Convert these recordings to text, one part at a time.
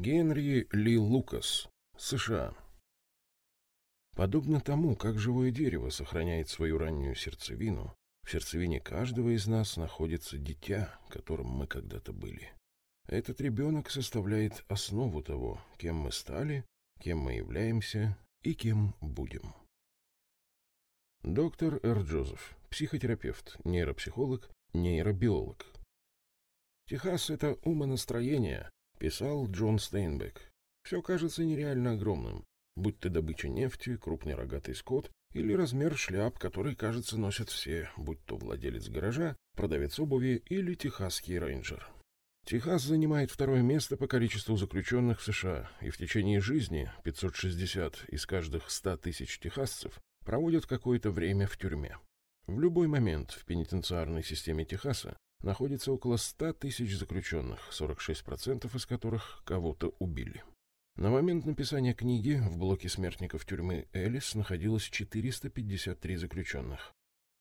Генри Ли Лукас, США. Подобно тому, как живое дерево сохраняет свою раннюю сердцевину, в сердцевине каждого из нас находится дитя, которым мы когда-то были. Этот ребенок составляет основу того, кем мы стали, кем мы являемся и кем будем. Доктор Р. Джозеф, психотерапевт, нейропсихолог, нейробиолог. «Техас — это умонастроение», — писал Джон Стейнбек. «Все кажется нереально огромным, будь то добыча нефти, крупный рогатый скот или размер шляп, который, кажется, носят все, будь то владелец гаража, продавец обуви или техасский рейнджер». Техас занимает второе место по количеству заключенных в США, и в течение жизни 560 из каждых 100 тысяч техасцев проводят какое-то время в тюрьме. В любой момент в пенитенциарной системе Техаса находится около 100 тысяч заключенных, 46% из которых кого-то убили. На момент написания книги в блоке смертников тюрьмы Элис находилось 453 заключенных.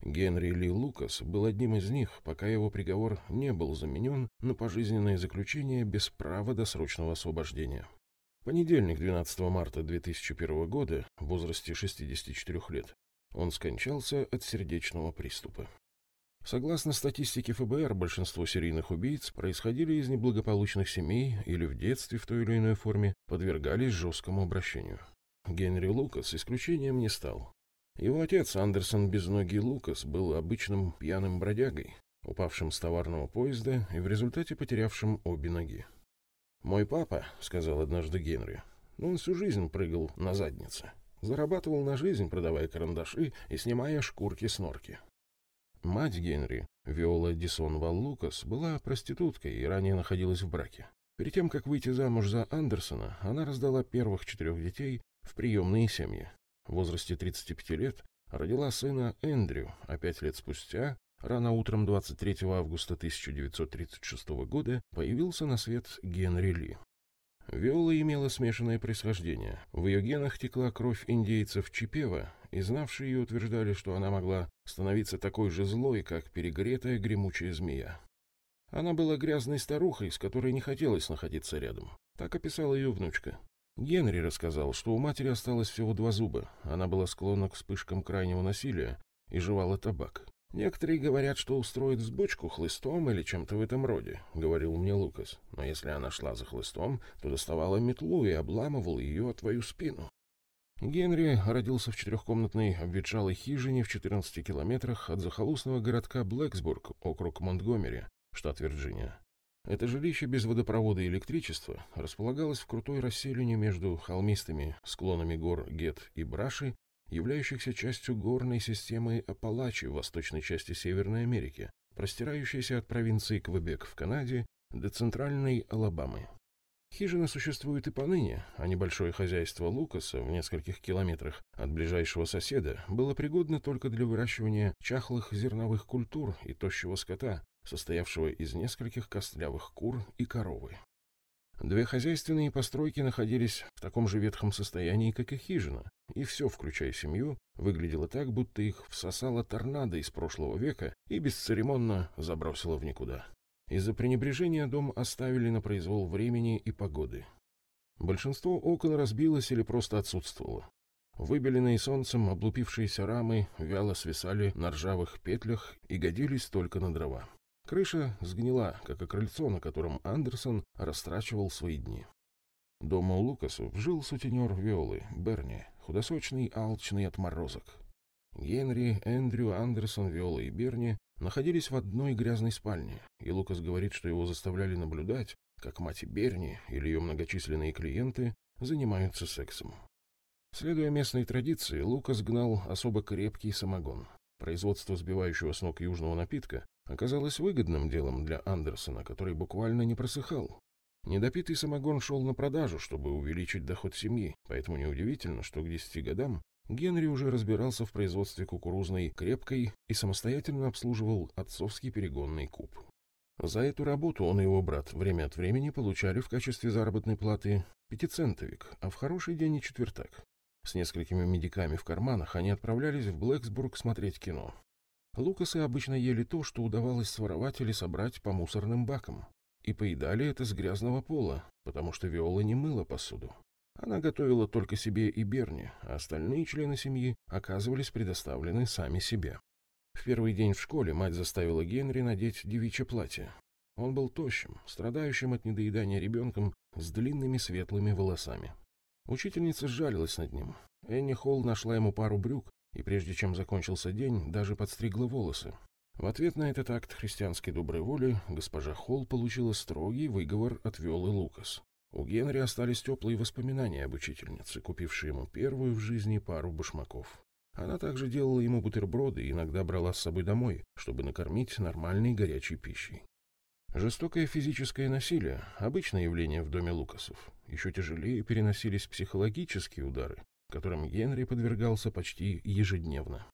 Генри Ли Лукас был одним из них, пока его приговор не был заменен на пожизненное заключение без права досрочного освобождения. Понедельник, 12 марта 2001 года, в возрасте 64 лет, он скончался от сердечного приступа. Согласно статистике ФБР, большинство серийных убийц происходили из неблагополучных семей или в детстве в той или иной форме подвергались жесткому обращению. Генри Лукас исключением не стал. Его отец, Андерсон Безногий Лукас, был обычным пьяным бродягой, упавшим с товарного поезда и в результате потерявшим обе ноги. «Мой папа», — сказал однажды Генри, — «ну, он всю жизнь прыгал на заднице. Зарабатывал на жизнь, продавая карандаши и снимая шкурки с норки». Мать Генри, Виола Дисон Вал Лукас, была проституткой и ранее находилась в браке. Перед тем, как выйти замуж за Андерсона, она раздала первых четырех детей в приемные семьи в возрасте 35 лет родила сына Эндрю, а пять лет спустя, рано утром 23 августа 1936 года, появился на свет Генри Ли. Виола имела смешанное происхождение. В ее генах текла кровь индейцев Чипева, и знавшие ее утверждали, что она могла становиться такой же злой, как перегретая гремучая змея. Она была грязной старухой, с которой не хотелось находиться рядом. Так описала ее внучка. Генри рассказал, что у матери осталось всего два зуба. Она была склонна к вспышкам крайнего насилия и жевала табак. «Некоторые говорят, что устроит взбучку хлыстом или чем-то в этом роде», — говорил мне Лукас. «Но если она шла за хлыстом, то доставала метлу и обламывал ее о твою спину». Генри родился в четырехкомнатной обветшалой хижине в 14 километрах от захолустного городка Блэксбург, округ Монтгомери, штат Вирджиния. Это жилище без водопровода и электричества располагалось в крутой расселине между холмистыми склонами гор Гет и Браши, являющихся частью горной системы Апалачи в восточной части Северной Америки, простирающейся от провинции Квебек в Канаде до центральной Алабамы. Хижина существует и поныне, а небольшое хозяйство Лукаса в нескольких километрах от ближайшего соседа было пригодно только для выращивания чахлых зерновых культур и тощего скота, состоявшего из нескольких костлявых кур и коровы. Две хозяйственные постройки находились в таком же ветхом состоянии, как и хижина, и все, включая семью, выглядело так, будто их всосала торнадо из прошлого века и бесцеремонно забросило в никуда. Из-за пренебрежения дом оставили на произвол времени и погоды. Большинство окон разбилось или просто отсутствовало. Выбеленные солнцем облупившиеся рамы вяло свисали на ржавых петлях и годились только на дрова. Крыша сгнила, как и крыльцо, на котором Андерсон растрачивал свои дни. Дома у Лукасов жил сутенер Виолы, Берни, худосочный, алчный отморозок. Генри, Эндрю, Андерсон, Виола и Берни находились в одной грязной спальне, и Лукас говорит, что его заставляли наблюдать, как мать Берни или ее многочисленные клиенты занимаются сексом. Следуя местной традиции, Лукас гнал особо крепкий самогон. Производство сбивающего с ног южного напитка оказалось выгодным делом для Андерсона, который буквально не просыхал. Недопитый самогон шел на продажу, чтобы увеличить доход семьи, поэтому неудивительно, что к десяти годам Генри уже разбирался в производстве кукурузной крепкой и самостоятельно обслуживал отцовский перегонный куб. За эту работу он и его брат время от времени получали в качестве заработной платы пятицентовик, а в хороший день и четвертак. С несколькими медиками в карманах они отправлялись в Блэксбург смотреть кино. Лукасы обычно ели то, что удавалось своровать или собрать по мусорным бакам. и поедали это с грязного пола, потому что Виола не мыла посуду. Она готовила только себе и Берни, а остальные члены семьи оказывались предоставлены сами себе. В первый день в школе мать заставила Генри надеть девичье платье. Он был тощим, страдающим от недоедания ребенком с длинными светлыми волосами. Учительница сжалилась над ним. Энни Холл нашла ему пару брюк, и прежде чем закончился день, даже подстригла волосы. В ответ на этот акт христианской доброй воли госпожа Холл получила строгий выговор от Виолы Лукас. У Генри остались теплые воспоминания об учительнице, купившей ему первую в жизни пару башмаков. Она также делала ему бутерброды и иногда брала с собой домой, чтобы накормить нормальной горячей пищей. Жестокое физическое насилие – обычное явление в доме Лукасов. Еще тяжелее переносились психологические удары, которым Генри подвергался почти ежедневно.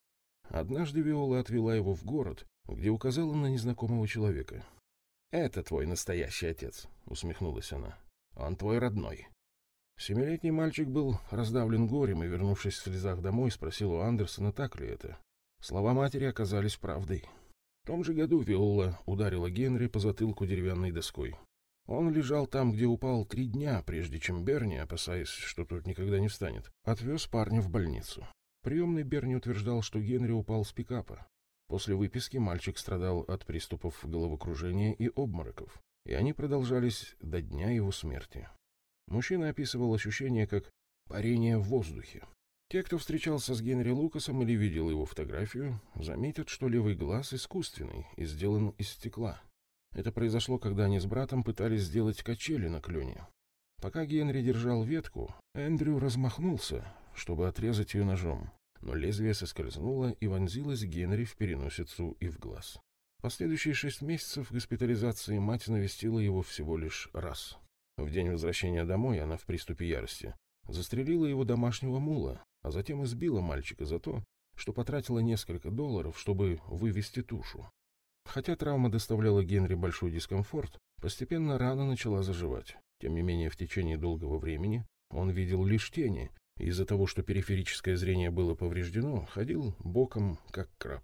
Однажды Виола отвела его в город, где указала на незнакомого человека. «Это твой настоящий отец», — усмехнулась она. «Он твой родной». Семилетний мальчик был раздавлен горем и, вернувшись в слезах домой, спросил у Андерсона, так ли это. Слова матери оказались правдой. В том же году Виола ударила Генри по затылку деревянной доской. Он лежал там, где упал три дня, прежде чем Берни, опасаясь, что тот никогда не встанет, отвез парня в больницу. Приемный Берни утверждал, что Генри упал с пикапа. После выписки мальчик страдал от приступов головокружения и обмороков, и они продолжались до дня его смерти. Мужчина описывал ощущение как парение в воздухе. Те, кто встречался с Генри Лукасом или видел его фотографию, заметят, что левый глаз искусственный и сделан из стекла. Это произошло, когда они с братом пытались сделать качели на клюне. Пока Генри держал ветку, Эндрю размахнулся, чтобы отрезать ее ножом, но лезвие соскользнуло и вонзилось Генри в переносицу и в глаз. Последующие шесть месяцев госпитализации мать навестила его всего лишь раз. В день возвращения домой она в приступе ярости застрелила его домашнего мула, а затем избила мальчика за то, что потратила несколько долларов, чтобы вывести тушу. Хотя травма доставляла Генри большой дискомфорт, постепенно рана начала заживать. Тем не менее, в течение долгого времени он видел лишь тени, и из-за того, что периферическое зрение было повреждено, ходил боком, как краб.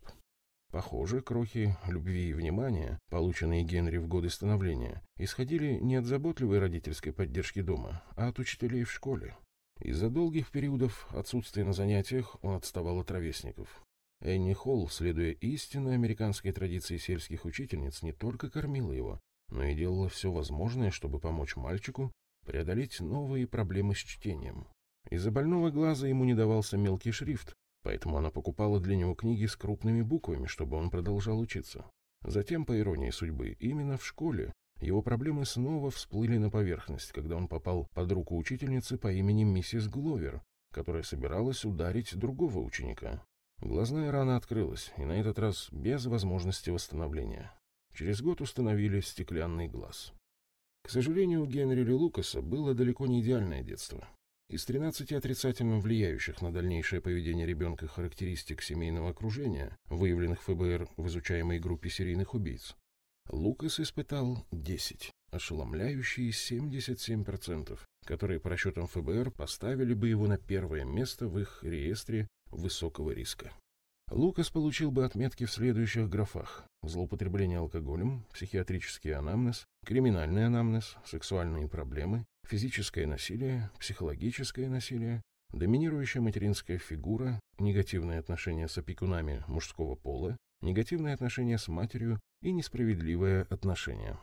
Похоже, крохи любви и внимания, полученные Генри в годы становления, исходили не от заботливой родительской поддержки дома, а от учителей в школе. Из-за долгих периодов отсутствия на занятиях он отставал от ровесников. Энни Холл, следуя истинной американской традиции сельских учительниц, не только кормила его, но и делала все возможное, чтобы помочь мальчику преодолеть новые проблемы с чтением. Из-за больного глаза ему не давался мелкий шрифт, Поэтому она покупала для него книги с крупными буквами, чтобы он продолжал учиться. Затем, по иронии судьбы, именно в школе его проблемы снова всплыли на поверхность, когда он попал под руку учительницы по имени миссис Гловер, которая собиралась ударить другого ученика. Глазная рана открылась, и на этот раз без возможности восстановления. Через год установили стеклянный глаз. К сожалению, у Генри Лукаса было далеко не идеальное детство. Из 13 отрицательно влияющих на дальнейшее поведение ребенка характеристик семейного окружения, выявленных ФБР в изучаемой группе серийных убийц, Лукас испытал 10, ошеломляющие 77%, которые по расчетам ФБР поставили бы его на первое место в их реестре высокого риска. Лукас получил бы отметки в следующих графах. Злоупотребление алкоголем, психиатрический анамнез, криминальный анамнез, сексуальные проблемы, физическое насилие, психологическое насилие, доминирующая материнская фигура, негативные отношения с опекунами мужского пола, негативные отношения с матерью и несправедливое отношение.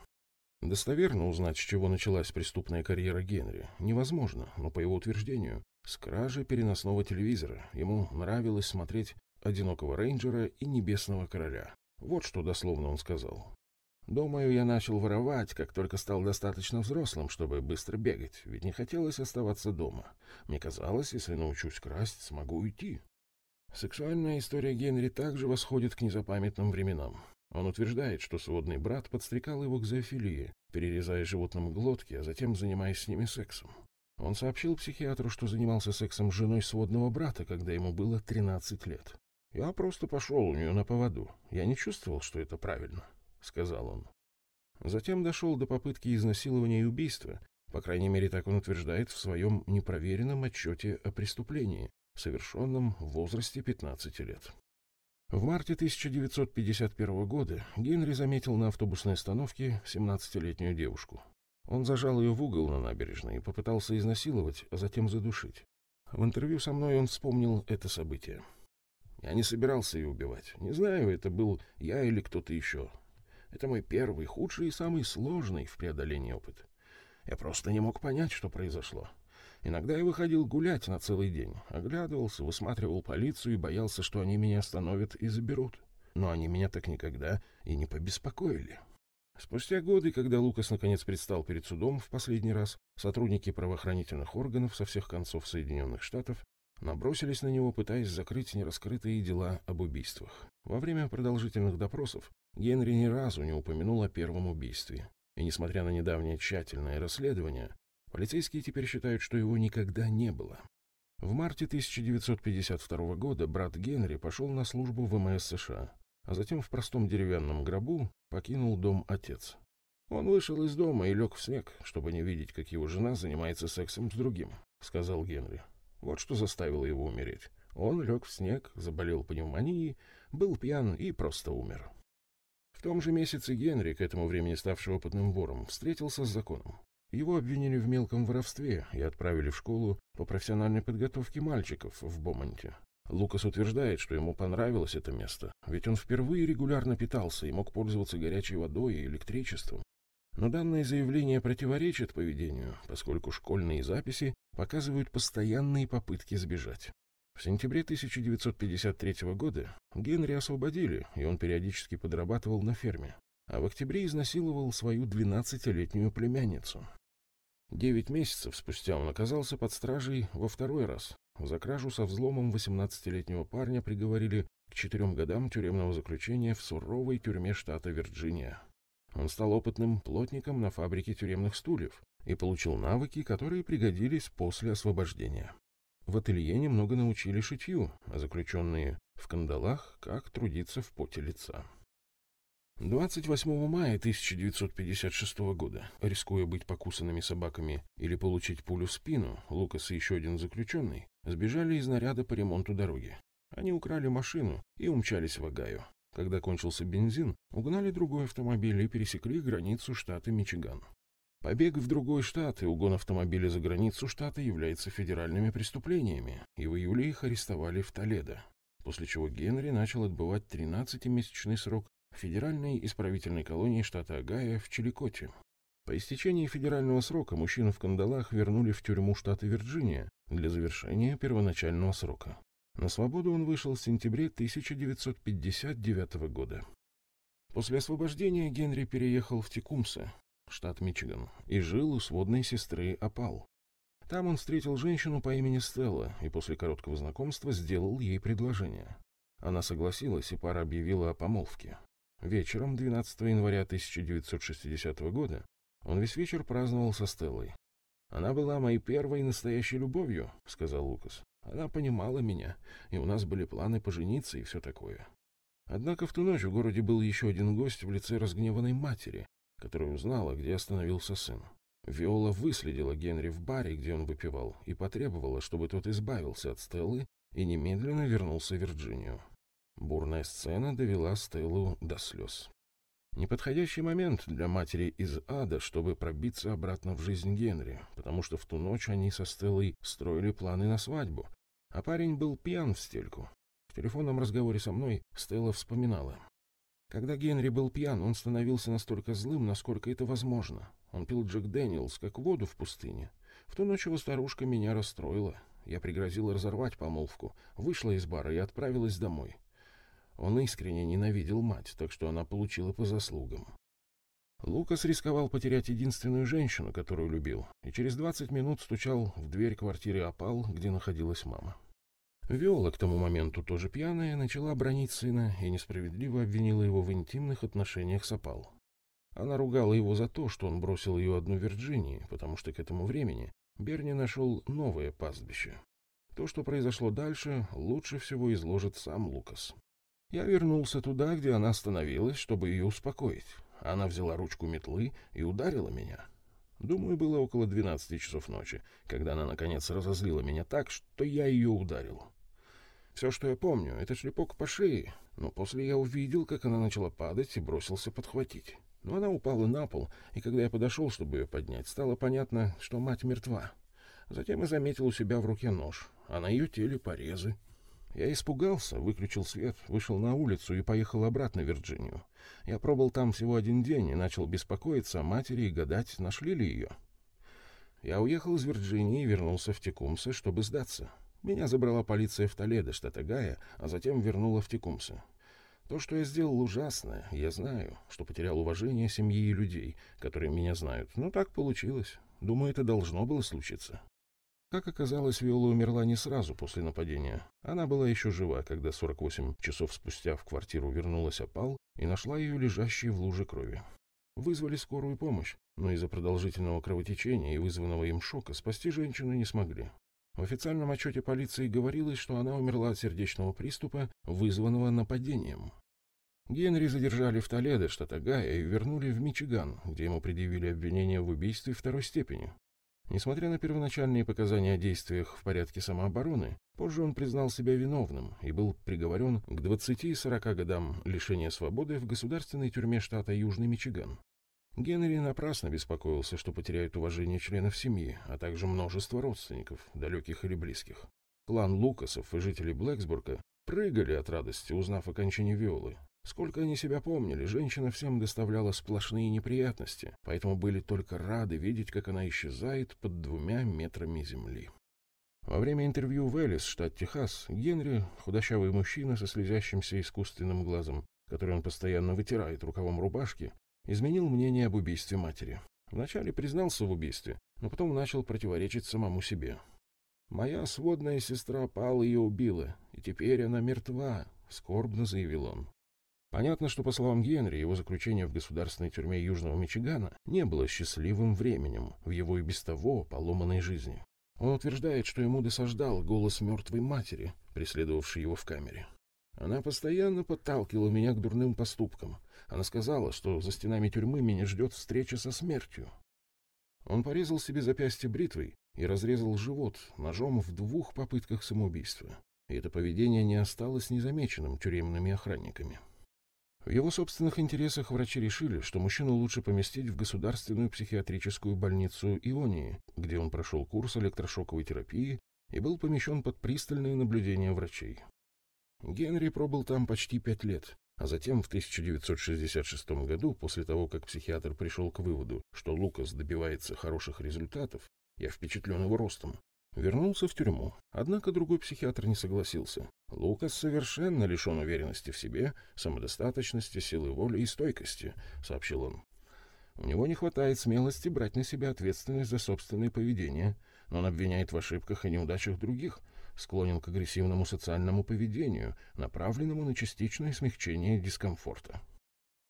Достоверно узнать, с чего началась преступная карьера Генри, невозможно, но по его утверждению, с кражи переносного телевизора ему нравилось смотреть «Одинокого рейнджера» и «Небесного короля». Вот что дословно он сказал. Думаю, я начал воровать, как только стал достаточно взрослым, чтобы быстро бегать, ведь не хотелось оставаться дома. Мне казалось, если научусь красть, смогу уйти. Сексуальная история Генри также восходит к незапамятным временам. Он утверждает, что сводный брат подстрекал его к зоофилии, перерезая животным глотки, а затем занимаясь с ними сексом. Он сообщил психиатру, что занимался сексом с женой сводного брата, когда ему было 13 лет. Я просто пошел у нее на поводу. Я не чувствовал, что это правильно. — сказал он. Затем дошел до попытки изнасилования и убийства, по крайней мере, так он утверждает в своем непроверенном отчете о преступлении, совершенном в возрасте 15 лет. В марте 1951 года Генри заметил на автобусной остановке 17-летнюю девушку. Он зажал ее в угол на набережной и попытался изнасиловать, а затем задушить. В интервью со мной он вспомнил это событие. Я не собирался ее убивать. Не знаю, это был я или кто-то еще. Это мой первый, худший и самый сложный в преодолении опыт. Я просто не мог понять, что произошло. Иногда я выходил гулять на целый день, оглядывался, высматривал полицию и боялся, что они меня остановят и заберут. Но они меня так никогда и не побеспокоили. Спустя годы, когда Лукас наконец предстал перед судом в последний раз, сотрудники правоохранительных органов со всех концов Соединенных Штатов набросились на него, пытаясь закрыть нераскрытые дела об убийствах. Во время продолжительных допросов Генри ни разу не упомянул о первом убийстве. И несмотря на недавнее тщательное расследование, полицейские теперь считают, что его никогда не было. В марте 1952 года брат Генри пошел на службу в МС США а затем в простом деревянном гробу покинул дом отец. Он вышел из дома и лег в снег, чтобы не видеть, как его жена занимается сексом с другим, — сказал Генри. Вот что заставило его умереть. Он лег в снег, заболел пневмонией, был пьян и просто умер. В том же месяце Генри, к этому времени ставший опытным вором, встретился с законом. Его обвинили в мелком воровстве и отправили в школу по профессиональной подготовке мальчиков в Бомонте. Лукас утверждает, что ему понравилось это место, ведь он впервые регулярно питался и мог пользоваться горячей водой и электричеством. Но данное заявление противоречит поведению, поскольку школьные записи показывают постоянные попытки сбежать. В сентябре 1953 года Генри освободили, и он периодически подрабатывал на ферме, а в октябре изнасиловал свою 12-летнюю племянницу. Девять месяцев спустя он оказался под стражей во второй раз, за кражу со взломом 18-летнего парня приговорили к четырем годам тюремного заключения в суровой тюрьме штата Вирджиния. Он стал опытным плотником на фабрике тюремных стульев и получил навыки, которые пригодились после освобождения. В ателье немного научили шитью, а заключенные в кандалах, как трудиться в поте лица. 28 мая 1956 года, рискуя быть покусанными собаками или получить пулю в спину, Лукас и еще один заключенный сбежали из наряда по ремонту дороги. Они украли машину и умчались в Агаю. Когда кончился бензин, угнали другой автомобиль и пересекли границу штата Мичиган. Побег в другой штат и угон автомобиля за границу штата являются федеральными преступлениями, и в июле их арестовали в Толедо, после чего Генри начал отбывать 13-месячный срок федеральной исправительной колонии штата Огайо в Чиликоте. По истечении федерального срока мужчину в кандалах вернули в тюрьму штата Вирджиния для завершения первоначального срока. На свободу он вышел в сентябре 1959 года. После освобождения Генри переехал в Текумсе, штат Мичиган, и жил у сводной сестры Апал. Там он встретил женщину по имени Стелла и после короткого знакомства сделал ей предложение. Она согласилась, и пара объявила о помолвке. Вечером 12 января 1960 года он весь вечер праздновал со Стеллой. «Она была моей первой настоящей любовью», — сказал Лукас. «Она понимала меня, и у нас были планы пожениться и все такое». Однако в ту ночь в городе был еще один гость в лице разгневанной матери, которая узнала, где остановился сын. Виола выследила Генри в баре, где он выпивал, и потребовала, чтобы тот избавился от Стеллы и немедленно вернулся в Вирджинию. Бурная сцена довела Стеллу до слез. Неподходящий момент для матери из ада, чтобы пробиться обратно в жизнь Генри, потому что в ту ночь они со Стеллой строили планы на свадьбу, а парень был пьян в стельку. В телефонном разговоре со мной Стелла вспоминала. Когда Генри был пьян, он становился настолько злым, насколько это возможно. Он пил Джек Дэниелс, как воду в пустыне. В ту ночь его старушка меня расстроила. Я пригрозила разорвать помолвку, вышла из бара и отправилась домой. Он искренне ненавидел мать, так что она получила по заслугам. Лукас рисковал потерять единственную женщину, которую любил, и через 20 минут стучал в дверь квартиры Апал, где находилась мама. Виола, к тому моменту тоже пьяная, начала бронить сына и несправедливо обвинила его в интимных отношениях с Апал. Она ругала его за то, что он бросил ее одну в Вирджинии, потому что к этому времени Берни нашел новое пастбище. То, что произошло дальше, лучше всего изложит сам Лукас. Я вернулся туда, где она остановилась, чтобы ее успокоить. Она взяла ручку метлы и ударила меня. Думаю, было около двенадцати часов ночи, когда она, наконец, разозлила меня так, что я ее ударил. Все, что я помню, это шлепок по шее, но после я увидел, как она начала падать и бросился подхватить. Но она упала на пол, и когда я подошел, чтобы ее поднять, стало понятно, что мать мертва. Затем я заметил у себя в руке нож, а на ее теле порезы. Я испугался, выключил свет, вышел на улицу и поехал обратно в Вирджинию. Я пробыл там всего один день и начал беспокоиться о матери и гадать, нашли ли ее. Я уехал из Вирджинии и вернулся в Текумсе, чтобы сдаться. Меня забрала полиция в Толедо, штат Огайо, а затем вернула в Текумсе. То, что я сделал, ужасное. Я знаю, что потерял уважение семьи и людей, которые меня знают. Но так получилось. Думаю, это должно было случиться. Как оказалось, Виола умерла не сразу после нападения. Она была еще жива, когда 48 часов спустя в квартиру вернулась опал и нашла ее лежащей в луже крови. Вызвали скорую помощь, но из-за продолжительного кровотечения и вызванного им шока спасти женщину не смогли. В официальном отчете полиции говорилось, что она умерла от сердечного приступа, вызванного нападением. Генри задержали в Толедо, штат Огайо, и вернули в Мичиган, где ему предъявили обвинение в убийстве второй степени. Несмотря на первоначальные показания о действиях в порядке самообороны, позже он признал себя виновным и был приговорен к 20 и 40 годам лишения свободы в государственной тюрьме штата Южный Мичиган. Генри напрасно беспокоился, что потеряет уважение членов семьи, а также множество родственников, далеких или близких. Клан Лукасов и жители Блэксбурга прыгали от радости, узнав о кончине Виолы. Сколько они себя помнили, женщина всем доставляла сплошные неприятности, поэтому были только рады видеть, как она исчезает под двумя метрами земли. Во время интервью в Элис, штат Техас, Генри, худощавый мужчина со слезящимся искусственным глазом, который он постоянно вытирает рукавом рубашки, изменил мнение об убийстве матери. Вначале признался в убийстве, но потом начал противоречить самому себе. «Моя сводная сестра Пал ее убила, и теперь она мертва», — скорбно заявил он. Понятно, что, по словам Генри, его заключение в государственной тюрьме Южного Мичигана не было счастливым временем в его и без того поломанной жизни. Он утверждает, что ему досаждал голос мертвой матери, преследовавшей его в камере. Она постоянно подталкивала меня к дурным поступкам. Она сказала, что за стенами тюрьмы меня ждет встреча со смертью. Он порезал себе запястье бритвой и разрезал живот ножом в двух попытках самоубийства. И это поведение не осталось незамеченным тюремными охранниками. В его собственных интересах врачи решили, что мужчину лучше поместить в государственную психиатрическую больницу Ионии, где он прошел курс электрошоковой терапии и был помещен под пристальное наблюдение врачей. Генри пробыл там почти пять лет, а затем в 1966 году, после того, как психиатр пришел к выводу, что Лукас добивается хороших результатов, я впечатлен его ростом, вернулся в тюрьму. Однако другой психиатр не согласился. Лукас совершенно лишен уверенности в себе, самодостаточности, силы воли и стойкости, сообщил он. У него не хватает смелости брать на себя ответственность за собственное поведение, но он обвиняет в ошибках и неудачах других, склонен к агрессивному социальному поведению, направленному на частичное смягчение дискомфорта.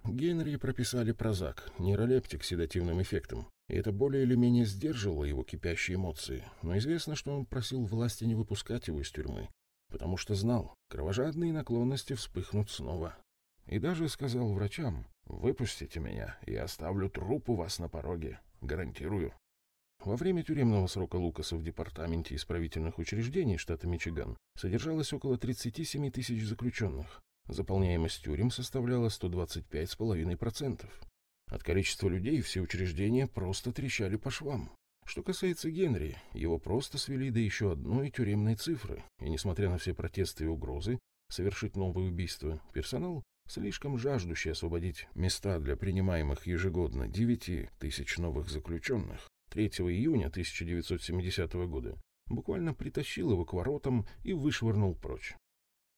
Генри прописали прозак, нейролептик с седативным эффектом, и это более или менее сдерживало его кипящие эмоции, но известно, что он просил власти не выпускать его из тюрьмы, потому что знал, кровожадные наклонности вспыхнут снова. И даже сказал врачам, «Выпустите меня, и оставлю труп у вас на пороге, гарантирую». Во время тюремного срока Лукаса в департаменте исправительных учреждений штата Мичиган содержалось около 37 тысяч заключенных. Заполняемость тюрем составляла 125,5%. От количества людей все учреждения просто трещали по швам. Что касается Генри, его просто свели до еще одной тюремной цифры, и, несмотря на все протесты и угрозы совершить новое убийство, персонал, слишком жаждущий освободить места для принимаемых ежегодно 9 тысяч новых заключенных, 3 июня 1970 года буквально притащил его к воротам и вышвырнул прочь.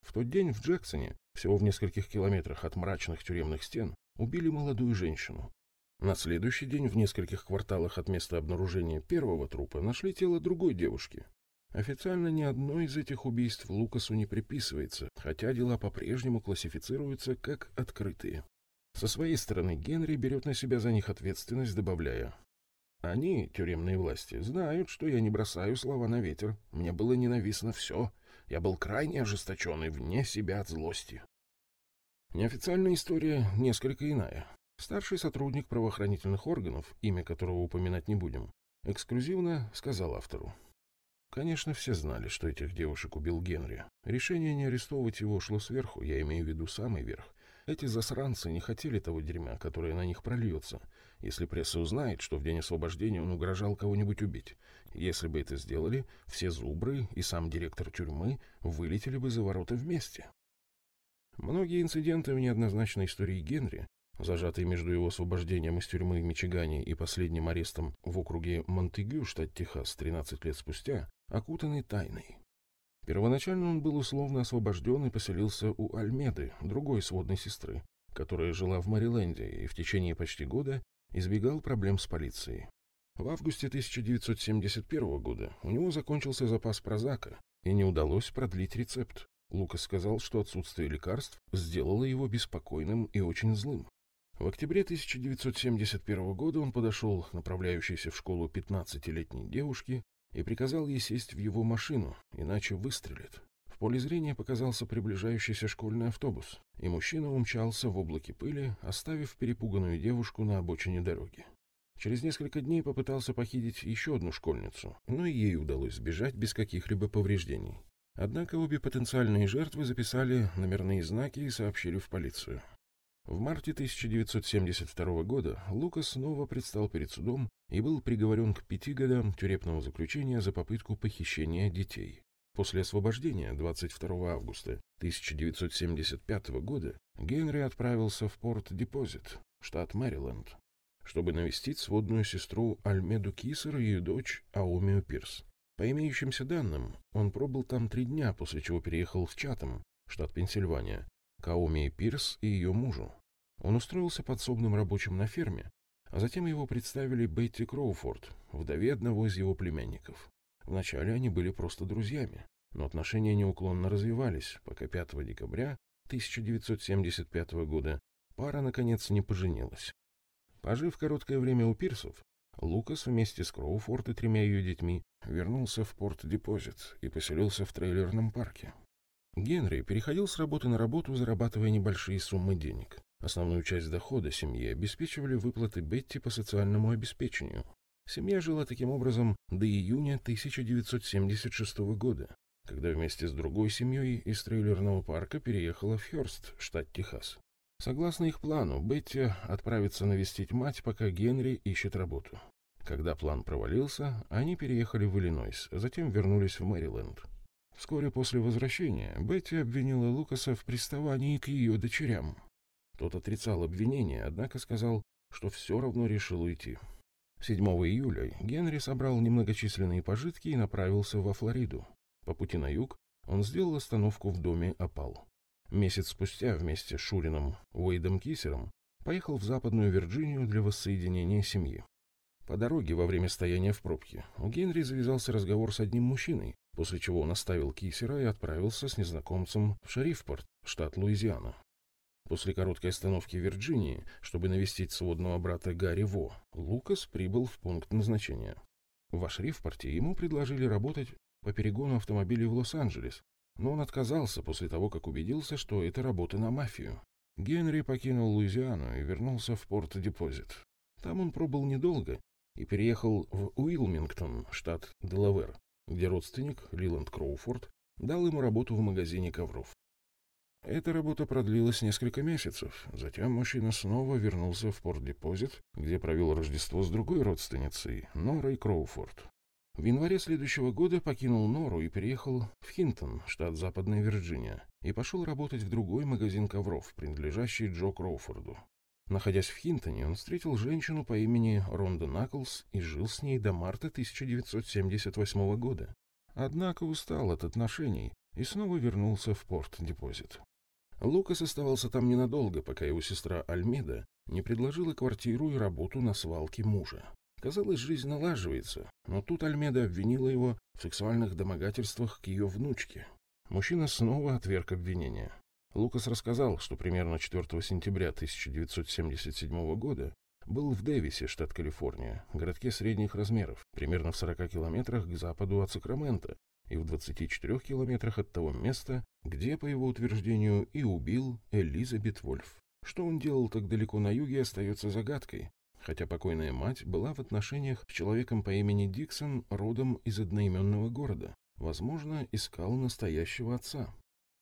В тот день в Джексоне, всего в нескольких километрах от мрачных тюремных стен, убили молодую женщину. На следующий день в нескольких кварталах от места обнаружения первого трупа нашли тело другой девушки. Официально ни одно из этих убийств Лукасу не приписывается, хотя дела по-прежнему классифицируются как открытые. Со своей стороны Генри берет на себя за них ответственность, добавляя они, тюремные власти, знают, что я не бросаю слова на ветер. Мне было ненавистно все. Я был крайне ожесточен и вне себя от злости. Неофициальная история несколько иная. Старший сотрудник правоохранительных органов, имя которого упоминать не будем, эксклюзивно сказал автору. Конечно, все знали, что этих девушек убил Генри. Решение не арестовывать его шло сверху, я имею в виду самый верх. Эти засранцы не хотели того дерьма, которое на них прольется, если пресса узнает, что в день освобождения он угрожал кого-нибудь убить. Если бы это сделали, все зубры и сам директор тюрьмы вылетели бы за ворота вместе. Многие инциденты в неоднозначной истории Генри, зажатые между его освобождением из тюрьмы в Мичигане и последним арестом в округе Монтегю, штат Техас, 13 лет спустя, окутаны тайной. Первоначально он был условно освобожден и поселился у Альмеды, другой сводной сестры, которая жила в Мэриленде и в течение почти года избегал проблем с полицией. В августе 1971 года у него закончился запас прозака, и не удалось продлить рецепт. Лукас сказал, что отсутствие лекарств сделало его беспокойным и очень злым. В октябре 1971 года он подошел к направляющейся в школу 15-летней девушке и приказал ей сесть в его машину, иначе выстрелит. В поле зрения показался приближающийся школьный автобус, и мужчина умчался в облаке пыли, оставив перепуганную девушку на обочине дороги. Через несколько дней попытался похитить еще одну школьницу, но и ей удалось сбежать без каких-либо повреждений. Однако обе потенциальные жертвы записали номерные знаки и сообщили в полицию. В марте 1972 года Лукас снова предстал перед судом и был приговорен к пяти годам тюремного заключения за попытку похищения детей. После освобождения 22 августа 1975 года Генри отправился в порт Депозит, штат Мэриленд, чтобы навестить сводную сестру Альмеду Кисер и ее дочь Аумию Пирс. По имеющимся данным, он пробыл там три дня, после чего переехал в Чатам, штат Пенсильвания, к Аумии Пирс и ее мужу. Он устроился подсобным рабочим на ферме, а затем его представили Бетти Кроуфорд, вдове одного из его племянников. Вначале они были просто друзьями, но отношения неуклонно развивались, пока 5 декабря 1975 года пара, наконец, не поженилась. Пожив короткое время у Пирсов, Лукас вместе с Кроуфорд и тремя ее детьми вернулся в порт Депозит и поселился в трейлерном парке. Генри переходил с работы на работу, зарабатывая небольшие суммы денег. Основную часть дохода семьи обеспечивали выплаты Бетти по социальному обеспечению. Семья жила таким образом до июня 1976 года, когда вместе с другой семьей из трейлерного парка переехала в Хёрст, штат Техас. Согласно их плану, Бетти отправится навестить мать, пока Генри ищет работу. Когда план провалился, они переехали в Иллинойс, затем вернулись в Мэриленд. Вскоре после возвращения Бетти обвинила Лукаса в приставании к ее дочерям. Тот отрицал обвинение, однако сказал, что все равно решил уйти. 7 июля Генри собрал немногочисленные пожитки и направился во Флориду. По пути на юг он сделал остановку в доме Опал. Месяц спустя вместе с Шурином Уэйдом Кисером поехал в Западную Вирджинию для воссоединения семьи. По дороге во время стояния в пробке у Генри завязался разговор с одним мужчиной, после чего он оставил Кисера и отправился с незнакомцем в Шерифпорт, штат Луизиана. После короткой остановки в Вирджинии, чтобы навестить сводного брата Гарри Во, Лукас прибыл в пункт назначения. В Ашрифпорте ему предложили работать по перегону автомобилей в Лос-Анджелес, но он отказался после того, как убедился, что это работа на мафию. Генри покинул Луизиану и вернулся в Порт-Депозит. Там он пробыл недолго и переехал в Уилмингтон, штат Делавер, где родственник, Лиланд Кроуфорд, дал ему работу в магазине ковров. Эта работа продлилась несколько месяцев. Затем мужчина снова вернулся в Порт-Депозит, где провел Рождество с другой родственницей, Норой Кроуфорд. В январе следующего года покинул Нору и переехал в Хинтон, штат Западная Вирджиния, и пошел работать в другой магазин ковров, принадлежащий Джо Кроуфорду. Находясь в Хинтоне, он встретил женщину по имени Ронда Наклс и жил с ней до марта 1978 года. Однако устал от отношений и снова вернулся в Порт-Депозит. Лукас оставался там ненадолго, пока его сестра Альмеда не предложила квартиру и работу на свалке мужа. Казалось, жизнь налаживается, но тут Альмеда обвинила его в сексуальных домогательствах к ее внучке. Мужчина снова отверг обвинения. Лукас рассказал, что примерно 4 сентября 1977 года был в Дэвисе, штат Калифорния, городке средних размеров, примерно в 40 километрах к западу от Сакрамента, и в 24 километрах от того места, где, по его утверждению, и убил Элизабет Вольф. Что он делал так далеко на юге, остается загадкой. хотя покойная мать была в отношениях с человеком по имени Диксон, родом из одноименного города. Возможно, искал настоящего отца.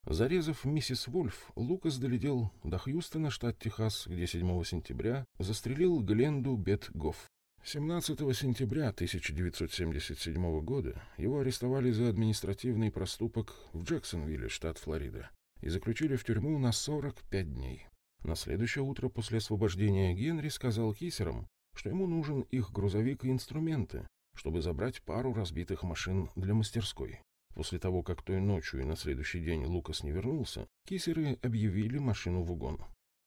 Зарезав миссис Вольф, Лукас долетел до Хьюстона, штат Техас, где 7 сентября застрелил Гленду Бетгофф. 17 сентября 1977 года его арестовали за административный проступок в Джексонвилле, штат Флорида, и заключили в тюрьму на 45 дней. На следующее утро после освобождения Генри сказал кисерам, что ему нужен их грузовик и инструменты, чтобы забрать пару разбитых машин для мастерской. После того, как той ночью и на следующий день Лукас не вернулся, кисеры объявили машину в угон.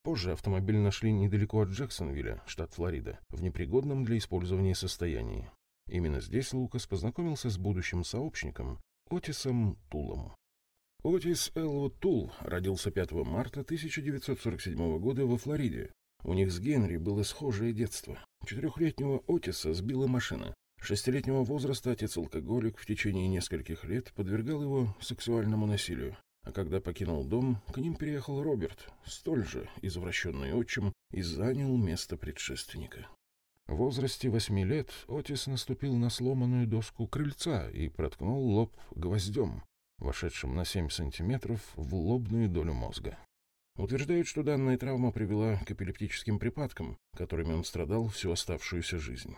Позже автомобиль нашли недалеко от Джексонвилля, штат Флорида, в непригодном для использования состоянии. Именно здесь Лукас познакомился с будущим сообщником Отисом Тулом. Отис Элвуд Тул родился 5 марта 1947 года во Флориде. У них с Генри было схожее детство. Четырехлетнего Отиса сбила машина. Шестилетнего возраста отец-алкоголик в течение нескольких лет подвергал его сексуальному насилию. А когда покинул дом, к ним переехал Роберт, столь же извращенный отчим, и занял место предшественника. В возрасте восьми лет Отис наступил на сломанную доску крыльца и проткнул лоб гвоздем, вошедшим на семь сантиметров в лобную долю мозга. Утверждают, что данная травма привела к эпилептическим припадкам, которыми он страдал всю оставшуюся жизнь.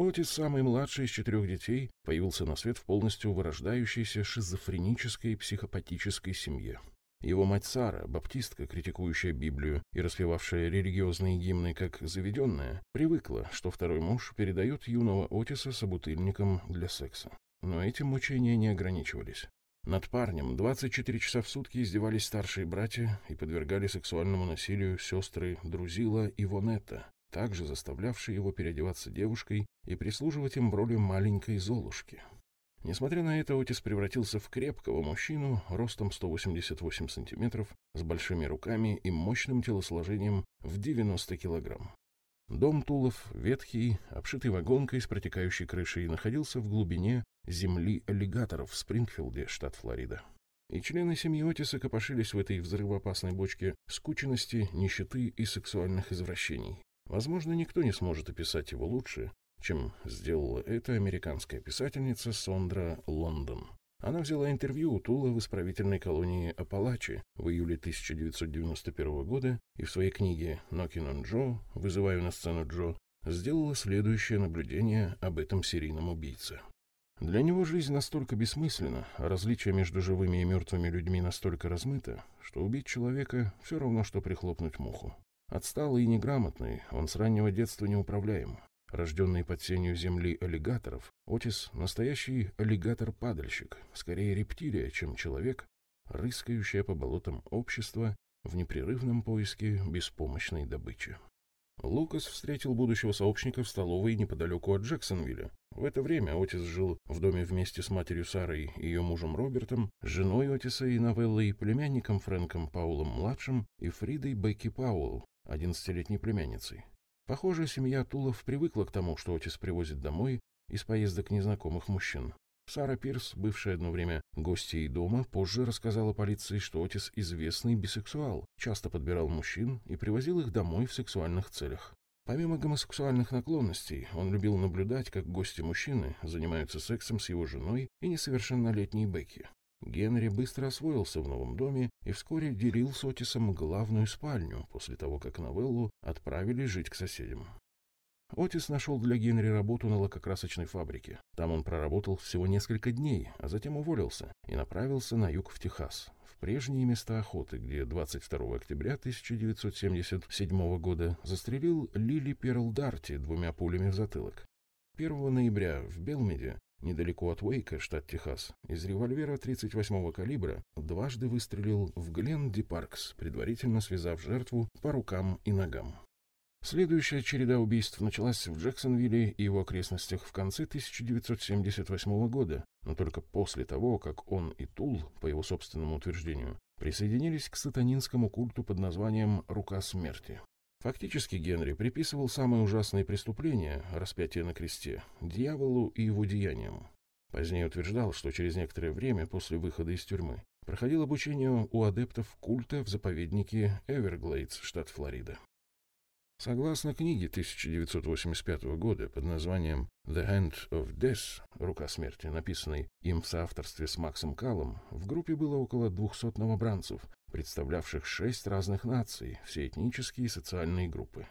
Отис, самый младший из четырех детей, появился на свет в полностью вырождающейся шизофренической психопатической семье. Его мать Сара, баптистка, критикующая Библию и распевавшая религиозные гимны как заведенная, привыкла, что второй муж передает юного Отиса собутыльникам для секса. Но этим мучения не ограничивались. Над парнем 24 часа в сутки издевались старшие братья и подвергали сексуальному насилию сестры Друзила и Вонетта, также заставлявший его переодеваться девушкой и прислуживать им в роли маленькой Золушки. Несмотря на это, Отис превратился в крепкого мужчину ростом 188 сантиметров, с большими руками и мощным телосложением в 90 килограмм. Дом Тулов, ветхий, обшитый вагонкой с протекающей крышей, находился в глубине земли аллигаторов в Спрингфилде, штат Флорида. И члены семьи Отиса копошились в этой взрывоопасной бочке скученности, нищеты и сексуальных извращений. Возможно, никто не сможет описать его лучше, чем сделала эта американская писательница Сондра Лондон. Она взяла интервью у Тула в исправительной колонии Апалачи в июле 1991 года и в своей книге «Knocking on Джо. Вызываю на сцену Джо» сделала следующее наблюдение об этом серийном убийце. Для него жизнь настолько бессмысленна, а различие между живыми и мертвыми людьми настолько размыто, что убить человека все равно, что прихлопнуть муху. Отсталый и неграмотный, он с раннего детства неуправляем. Рожденный под сенью земли аллигаторов, Отис – настоящий аллигатор-падальщик, скорее рептилия, чем человек, рыскающая по болотам общества в непрерывном поиске беспомощной добычи. Лукас встретил будущего сообщника в столовой неподалеку от Джексонвилля. В это время Отис жил в доме вместе с матерью Сарой, и ее мужем Робертом, женой Отиса и новеллой, племянником Фрэнком Паулом-младшим и Фридой Бекки Пауэлл. 11-летней племянницей. Похоже, семья Тулов привыкла к тому, что отец привозит домой из поездок незнакомых мужчин. Сара Пирс, бывшая одно время гостьей дома, позже рассказала полиции, что Отис известный бисексуал, часто подбирал мужчин и привозил их домой в сексуальных целях. Помимо гомосексуальных наклонностей, он любил наблюдать, как гости мужчины занимаются сексом с его женой и несовершеннолетней Бекки. Генри быстро освоился в новом доме и вскоре делил с Отисом главную спальню после того, как Новеллу отправили жить к соседям. Отис нашел для Генри работу на лакокрасочной фабрике. Там он проработал всего несколько дней, а затем уволился и направился на юг в Техас, в прежние места охоты, где 22 октября 1977 года застрелил Лили Перл Дарти двумя пулями в затылок. 1 ноября в Белмеде недалеко от Уэйка, штат Техас, из револьвера 38-го калибра дважды выстрелил в Гленн Ди Паркс, предварительно связав жертву по рукам и ногам. Следующая череда убийств началась в Джексонвилле и его окрестностях в конце 1978 года, но только после того, как он и Тул, по его собственному утверждению, присоединились к сатанинскому культу под названием «Рука смерти». Фактически Генри приписывал самые ужасные преступления, распятие на кресте, дьяволу и его деяниям. Позднее утверждал, что через некоторое время после выхода из тюрьмы проходил обучение у адептов культа в заповеднике Эверглейдс, штат Флорида. Согласно книге 1985 года под названием «The Hand of Death» «Рука смерти», написанной им в соавторстве с Максом Каллом, в группе было около 200 новобранцев, представлявших шесть разных наций, все этнические и социальные группы.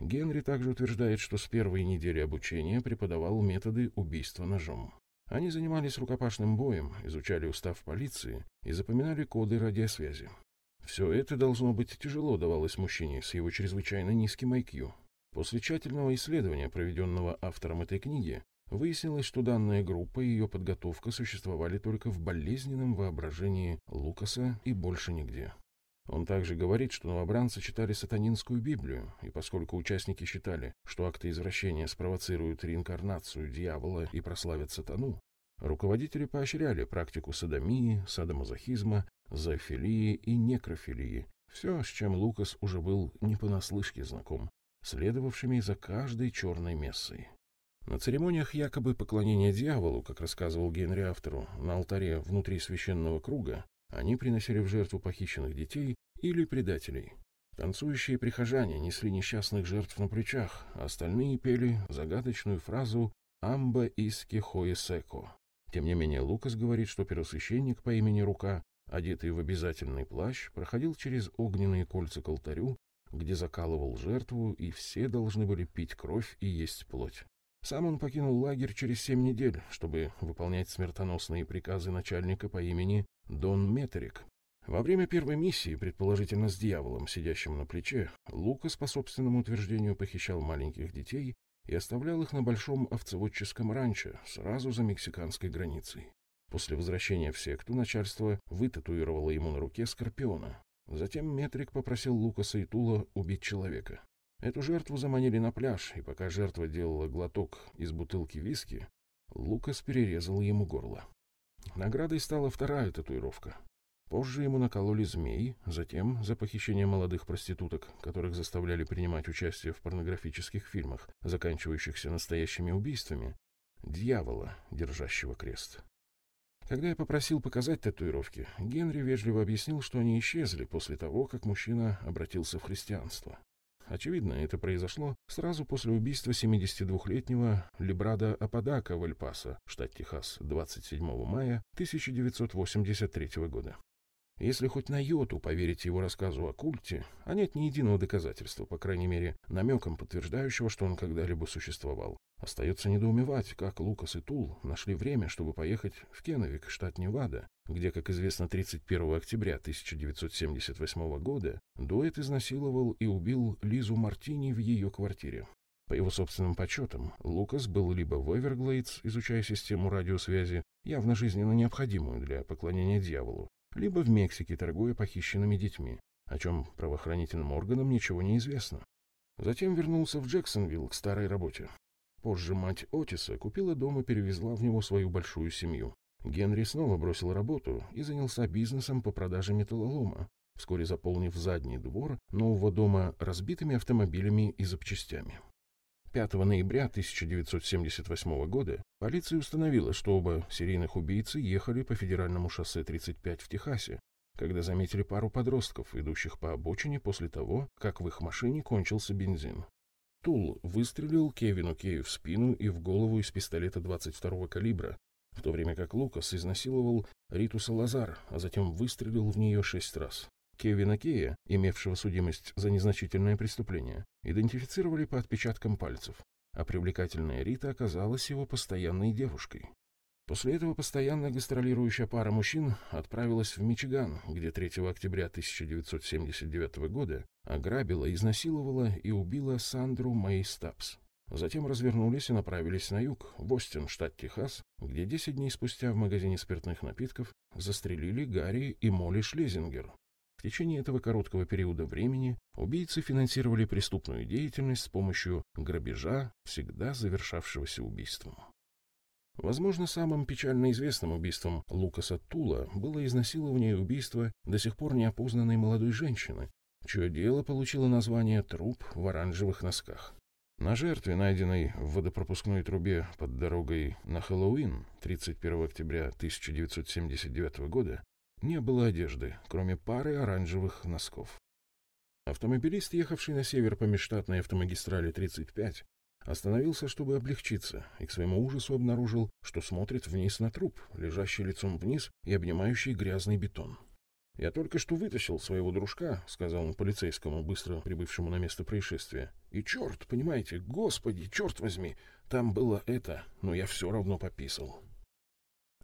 Генри также утверждает, что с первой недели обучения преподавал методы убийства ножом. Они занимались рукопашным боем, изучали устав полиции и запоминали коды радиосвязи. Все это, должно быть, тяжело давалось мужчине с его чрезвычайно низким IQ. После тщательного исследования, проведенного автором этой книги, выяснилось, что данная группа и ее подготовка существовали только в болезненном воображении Лукаса и больше нигде. Он также говорит, что новобранцы читали сатанинскую Библию, и поскольку участники считали, что акты извращения спровоцируют реинкарнацию дьявола и прославят сатану, руководители поощряли практику садомии, садомазохизма зоофилии и некрофилии, все, с чем Лукас уже был не понаслышке знаком, следовавшими за каждой черной мессой. На церемониях якобы поклонения дьяволу, как рассказывал Генри автору, на алтаре внутри священного круга, они приносили в жертву похищенных детей или предателей. Танцующие прихожане несли несчастных жертв на плечах, а остальные пели загадочную фразу «Амба иски хоесеко». Тем не менее, Лукас говорит, что первосвященник по имени Рука одетый в обязательный плащ, проходил через огненные кольца к алтарю, где закалывал жертву, и все должны были пить кровь и есть плоть. Сам он покинул лагерь через семь недель, чтобы выполнять смертоносные приказы начальника по имени Дон Метерик. Во время первой миссии, предположительно с дьяволом, сидящим на плече, Лукас, по собственному утверждению, похищал маленьких детей и оставлял их на большом овцеводческом ранчо, сразу за мексиканской границей. После возвращения в секту начальство вытатуировало ему на руке скорпиона. Затем Метрик попросил Лукаса и Тула убить человека. Эту жертву заманили на пляж, и пока жертва делала глоток из бутылки виски, Лукас перерезал ему горло. Наградой стала вторая татуировка. Позже ему накололи змей, затем за похищение молодых проституток, которых заставляли принимать участие в порнографических фильмах, заканчивающихся настоящими убийствами, дьявола, держащего крест. Когда я попросил показать татуировки, Генри вежливо объяснил, что они исчезли после того, как мужчина обратился в христианство. Очевидно, это произошло сразу после убийства 72-летнего Лебрада Ападака в Эль-Пасо, штат Техас, 27 мая 1983 года. Если хоть на йоту поверить его рассказу о культе, а нет ни единого доказательства, по крайней мере, намеком подтверждающего, что он когда-либо существовал, Остается недоумевать, как Лукас и Тул нашли время, чтобы поехать в Кеновик, штат Невада, где, как известно, 31 октября 1978 года дуэт изнасиловал и убил Лизу Мартини в ее квартире. По его собственным подсчетам, Лукас был либо в Эверглейдс, изучая систему радиосвязи, явно жизненно необходимую для поклонения дьяволу, либо в Мексике, торгуя похищенными детьми, о чем правоохранительным органам ничего не известно. Затем вернулся в Джексонвилл к старой работе, Позже мать Отиса купила дом и перевезла в него свою большую семью. Генри снова бросил работу и занялся бизнесом по продаже металлолома, вскоре заполнив задний двор нового дома разбитыми автомобилями и запчастями. 5 ноября 1978 года полиция установила, что оба серийных убийцы ехали по федеральному шоссе 35 в Техасе, когда заметили пару подростков, идущих по обочине после того, как в их машине кончился бензин. Тул выстрелил Кевину Кею в спину и в голову из пистолета 22-го калибра, в то время как Лукас изнасиловал Ритуса Лазар, а затем выстрелил в нее шесть раз. Кевина Кея, имевшего судимость за незначительное преступление, идентифицировали по отпечаткам пальцев, а привлекательная Рита оказалась его постоянной девушкой. После этого постоянно гастролирующая пара мужчин отправилась в Мичиган, где 3 октября 1979 года ограбила, изнасиловала и убила Сандру Мэй Стапс. Затем развернулись и направились на юг, в Остин, штат Техас, где 10 дней спустя в магазине спиртных напитков застрелили Гарри и Молли Шлезингер. Течение этого короткого периода времени убийцы финансировали преступную деятельность с помощью грабежа, всегда завершавшегося убийством. Возможно, самым печально известным убийством Лукаса Тула было изнасилование и убийство до сих пор неопознанной молодой женщины, чье дело получило название «Труп в оранжевых носках». На жертве, найденной в водопропускной трубе под дорогой на Хэллоуин 31 октября 1979 года, не было одежды, кроме пары оранжевых носков. Автомобилист, ехавший на север по межштатной автомагистрали 35, остановился, чтобы облегчиться, и к своему ужасу обнаружил, что смотрит вниз на труп, лежащий лицом вниз и обнимающий грязный бетон. «Я только что вытащил своего дружка», — сказал он полицейскому, быстро прибывшему на место происшествия. «И черт, понимаете, господи, черт возьми, там было это, но я все равно пописал».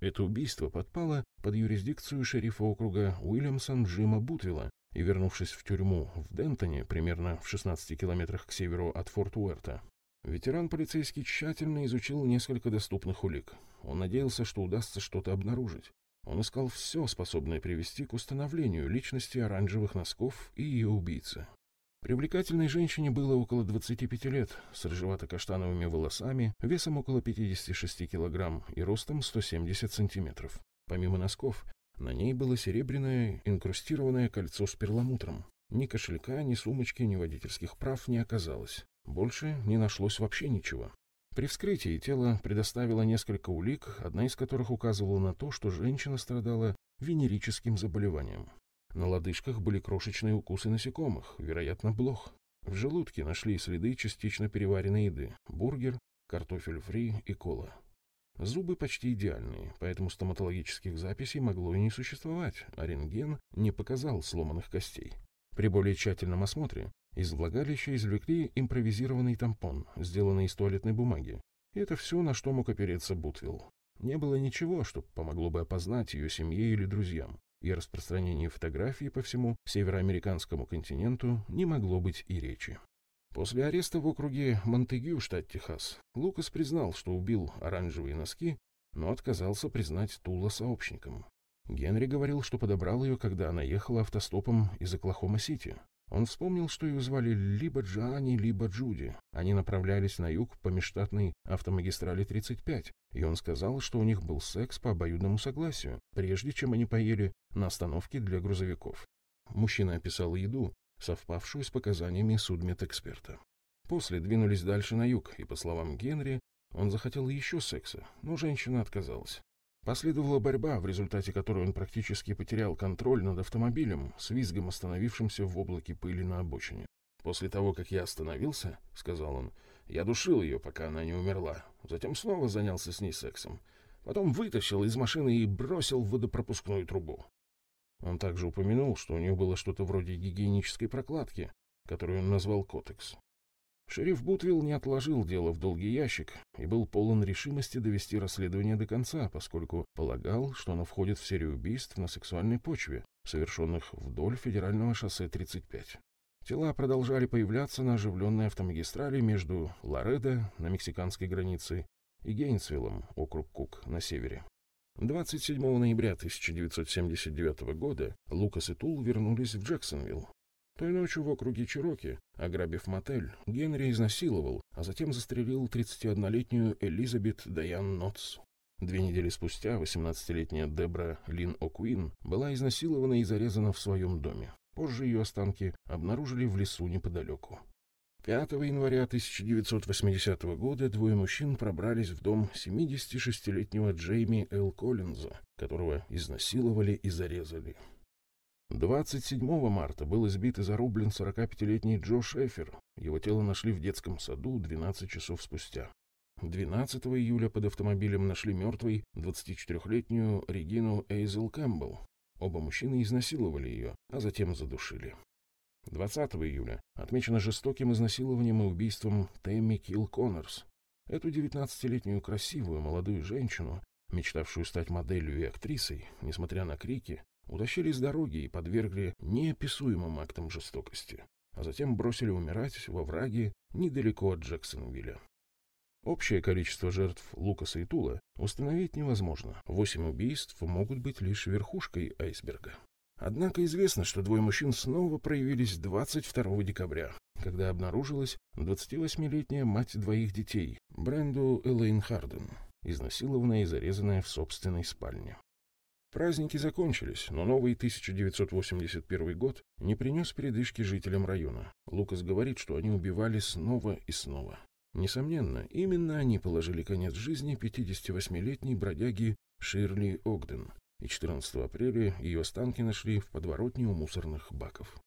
Это убийство подпало под юрисдикцию шерифа округа Уильямсон Джима Бутвилла, и, вернувшись в тюрьму в Дентоне, примерно в 16 километрах к северу от Форт Уэрта, ветеран полицейский тщательно изучил несколько доступных улик. Он надеялся, что удастся что-то обнаружить. Он искал все, способное привести к установлению личности оранжевых носков и ее убийцы. Привлекательной женщине было около 25 лет, с рыжевато-каштановыми волосами, весом около 56 килограмм и ростом 170 сантиметров. Помимо носков, на ней было серебряное инкрустированное кольцо с перламутром. Ни кошелька, ни сумочки, ни водительских прав не оказалось. Больше не нашлось вообще ничего. При вскрытии тело предоставило несколько улик, одна из которых указывала на то, что женщина страдала венерическим заболеванием. На лодыжках были крошечные укусы насекомых, вероятно, блох. В желудке нашли следы частично переваренной еды – бургер, картофель фри и кола. Зубы почти идеальные, поэтому стоматологических записей могло и не существовать, а рентген не показал сломанных костей. При более тщательном осмотре из влагалища извлекли импровизированный тампон, сделанный из туалетной бумаги. И это все, на что мог опереться Бутвилл. Не было ничего, что помогло бы опознать ее семье или друзьям, и распространение фотографий по всему североамериканскому континенту не могло быть и речи. После ареста в округе Монтегю, штат Техас, Лукас признал, что убил оранжевые носки, но отказался признать Тула сообщником. Генри говорил, что подобрал ее, когда она ехала автостопом из Оклахома-Сити. Он вспомнил, что ее звали либо Джани, либо Джуди. Они направлялись на юг по межштатной автомагистрали 35, и он сказал, что у них был секс по обоюдному согласию, прежде чем они поели на остановке для грузовиков. Мужчина описал еду, совпавшую с показаниями судмедэксперта. После двинулись дальше на юг, и, по словам Генри, он захотел еще секса, но женщина отказалась. Последовала борьба, в результате которой он практически потерял контроль над автомобилем, с визгом остановившимся в облаке пыли на обочине. «После того, как я остановился, — сказал он, — я душил ее, пока она не умерла. Затем снова занялся с ней сексом. Потом вытащил из машины и бросил в водопропускную трубу. Он также упомянул, что у нее было что-то вроде гигиенической прокладки, которую он назвал «Котекс». Шериф Бутвилл не отложил дело в долгий ящик и был полон решимости довести расследование до конца, поскольку полагал, что оно входит в серию убийств на сексуальной почве, совершенных вдоль федерального шоссе 35. Тела продолжали появляться на оживленной автомагистрали между Лоредо на мексиканской границе и Гейнсвиллом, округ Кук, на севере. 27 ноября 1979 года Лукас и Тул вернулись в Джексонвилл. Той ночью в округе Чироки, ограбив мотель, Генри изнасиловал, а затем застрелил 31-летнюю Элизабет Дайан Нотс. Две недели спустя 18-летняя Дебра Лин О'Куин была изнасилована и зарезана в своем доме. Позже ее останки обнаружили в лесу неподалеку. 5 января 1980 года двое мужчин пробрались в дом 76-летнего Джейми Л. Коллинза, которого изнасиловали и зарезали. 27 марта был избит и зарублен 45-летний Джо Шефер. Его тело нашли в детском саду 12 часов спустя. 12 июля под автомобилем нашли мертвой 24-летнюю Регину Эйзел Кэмпбелл. Оба мужчины изнасиловали ее, а затем задушили. 20 июля отмечено жестоким изнасилованием и убийством Тэмми Килл Коннорс. Эту 19-летнюю красивую молодую женщину, мечтавшую стать моделью и актрисой, несмотря на крики, утащили с дороги и подвергли неописуемым актам жестокости, а затем бросили умирать во враге недалеко от Джексонвилля. Общее количество жертв Лукаса и Тула установить невозможно. Восемь убийств могут быть лишь верхушкой айсберга. Однако известно, что двое мужчин снова проявились 22 декабря, когда обнаружилась 28-летняя мать двоих детей, Бренду Элейн Харден, изнасилованная и зарезанная в собственной спальне. Праздники закончились, но новый 1981 год не принес передышки жителям района. Лукас говорит, что они убивали снова и снова. Несомненно, именно они положили конец жизни 58-летней бродяги Ширли Огден, и 14 апреля ее останки нашли в подворотне у мусорных баков.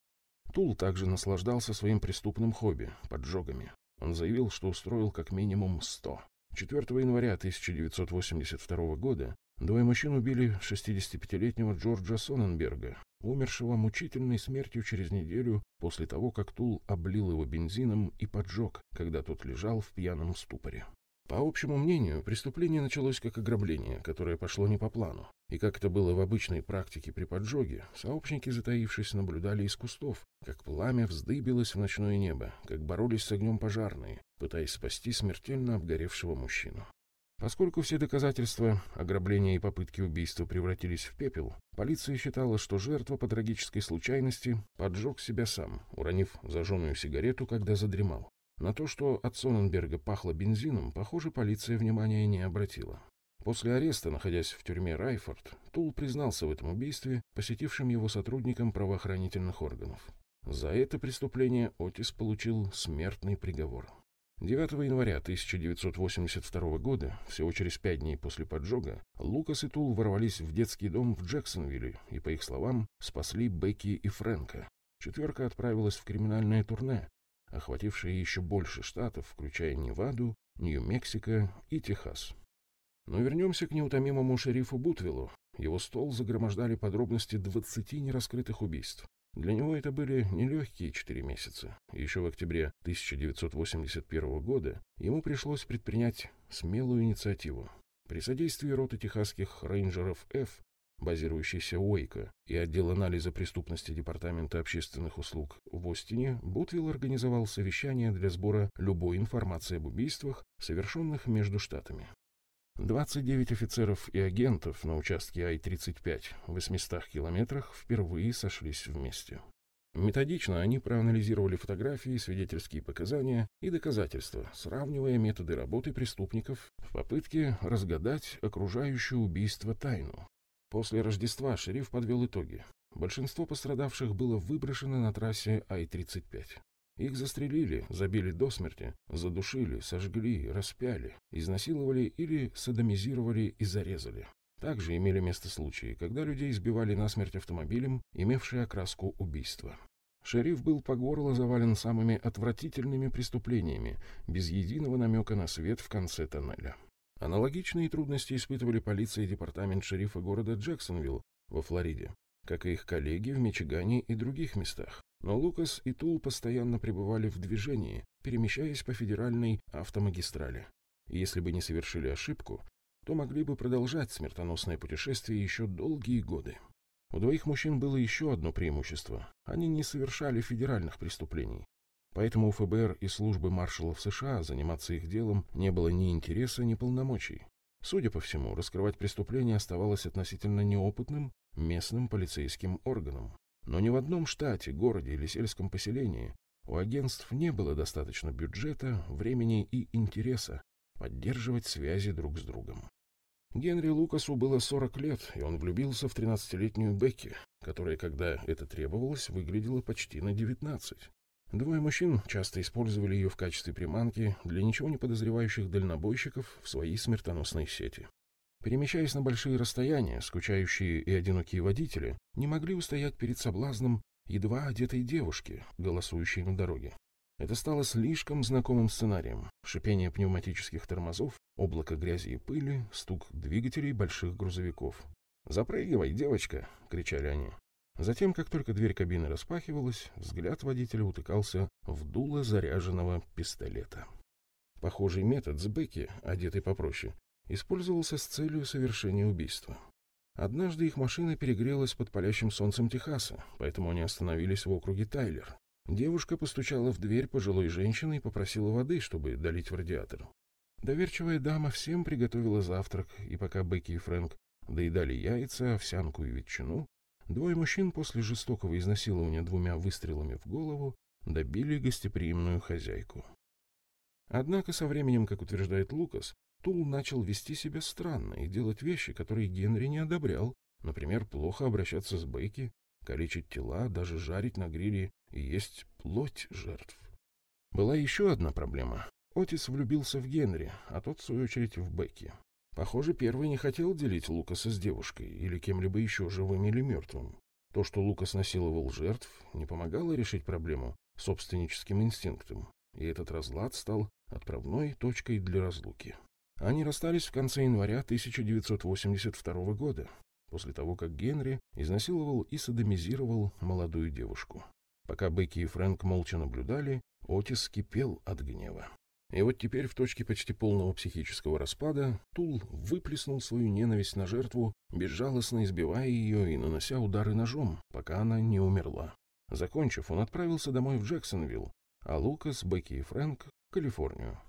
Тул также наслаждался своим преступным хобби – поджогами. Он заявил, что устроил как минимум 100. 4 января 1982 года двое мужчин убили 65-летнего Джорджа Соненберга, умершего мучительной смертью через неделю после того, как Тул облил его бензином и поджег, когда тот лежал в пьяном ступоре. По общему мнению, преступление началось как ограбление, которое пошло не по плану. И как это было в обычной практике при поджоге, сообщники, затаившись, наблюдали из кустов, как пламя вздыбилось в ночное небо, как боролись с огнем пожарные, пытаясь спасти смертельно обгоревшего мужчину. Поскольку все доказательства ограбления и попытки убийства превратились в пепел, полиция считала, что жертва по трагической случайности поджег себя сам, уронив зажженную сигарету, когда задремал. На то, что от Соненберга пахло бензином, похоже, полиция внимания не обратила. После ареста, находясь в тюрьме Райфорд, Тул признался в этом убийстве посетившим его сотрудникам правоохранительных органов. За это преступление Отис получил смертный приговор. 9 января 1982 года, всего через пять дней после поджога, Лукас и Тул ворвались в детский дом в Джексонвилле и, по их словам, спасли Бекки и Фрэнка. Четверка отправилась в криминальное турне, охватившее еще больше штатов, включая Неваду, Нью-Мексико и Техас. Но вернемся к неутомимому шерифу Бутвиллу. Его стол загромождали подробности 20 нераскрытых убийств. Для него это были нелегкие четыре месяца. Еще в октябре 1981 года ему пришлось предпринять смелую инициативу. При содействии роты техасских рейнджеров F, базирующейся у Уэйка, и отдел анализа преступности Департамента общественных услуг в Остине, Бутвилл организовал совещание для сбора любой информации об убийствах, совершенных между штатами. 29 офицеров и агентов на участке Ай-35 в 800 километрах впервые сошлись вместе. Методично они проанализировали фотографии, свидетельские показания и доказательства, сравнивая методы работы преступников в попытке разгадать окружающую убийство тайну. После Рождества шериф подвел итоги. Большинство пострадавших было выброшено на трассе Ай-35. Их застрелили, забили до смерти, задушили, сожгли, распяли, изнасиловали или садомизировали и зарезали. Также имели место случаи, когда людей избивали насмерть автомобилем, имевший окраску убийства. Шериф был по горло завален самыми отвратительными преступлениями, без единого намека на свет в конце тоннеля. Аналогичные трудности испытывали полиция и департамент шерифа города Джексонвилл во Флориде, как и их коллеги в Мичигане и других местах. Но Лукас и Тул постоянно пребывали в движении, перемещаясь по федеральной автомагистрали. Если бы не совершили ошибку, то могли бы продолжать смертоносное путешествие еще долгие годы. У двоих мужчин было еще одно преимущество. Они не совершали федеральных преступлений. Поэтому у ФБР и службы маршалов США заниматься их делом не было ни интереса, ни полномочий. Судя по всему, раскрывать преступления оставалось относительно неопытным местным полицейским органам. Но ни в одном штате, городе или сельском поселении у агентств не было достаточно бюджета, времени и интереса поддерживать связи друг с другом. Генри Лукасу было 40 лет, и он влюбился в 13-летнюю Бекки, которая, когда это требовалось, выглядела почти на 19. Двое мужчин часто использовали ее в качестве приманки для ничего не подозревающих дальнобойщиков в своей смертоносной сети. Перемещаясь на большие расстояния, скучающие и одинокие водители не могли устоять перед соблазном едва одетой девушки, голосующей на дороге. Это стало слишком знакомым сценарием. Шипение пневматических тормозов, облако грязи и пыли, стук двигателей больших грузовиков. «Запрыгивай, девочка!» — кричали они. Затем, как только дверь кабины распахивалась, взгляд водителя утыкался в дуло заряженного пистолета. Похожий метод с Бекки, одетый попроще, использовался с целью совершения убийства. Однажды их машина перегрелась под палящим солнцем Техаса, поэтому они остановились в округе Тайлер. Девушка постучала в дверь пожилой женщины и попросила воды, чтобы долить в радиатор. Доверчивая дама всем приготовила завтрак, и пока Бекки и Фрэнк доедали яйца, овсянку и ветчину, двое мужчин после жестокого изнасилования двумя выстрелами в голову добили гостеприимную хозяйку. Однако со временем, как утверждает Лукас, Тул начал вести себя странно и делать вещи, которые Генри не одобрял. Например, плохо обращаться с Бейки, калечить тела, даже жарить на гриле и есть плоть жертв. Была еще одна проблема. Отис влюбился в Генри, а тот, в свою очередь, в Бекки. Похоже, первый не хотел делить Лукаса с девушкой или кем-либо еще живым или мертвым. То, что Лукас насиловал жертв, не помогало решить проблему собственническим инстинктом, и этот разлад стал отправной точкой для разлуки. Они расстались в конце января 1982 года, после того, как Генри изнасиловал и садомизировал молодую девушку. Пока Бекки и Фрэнк молча наблюдали, Отис кипел от гнева. И вот теперь в точке почти полного психического распада Тул выплеснул свою ненависть на жертву, безжалостно избивая ее и нанося удары ножом, пока она не умерла. Закончив, он отправился домой в Джексонвилл, а Лукас, Бекки и Фрэнк — в Калифорнию.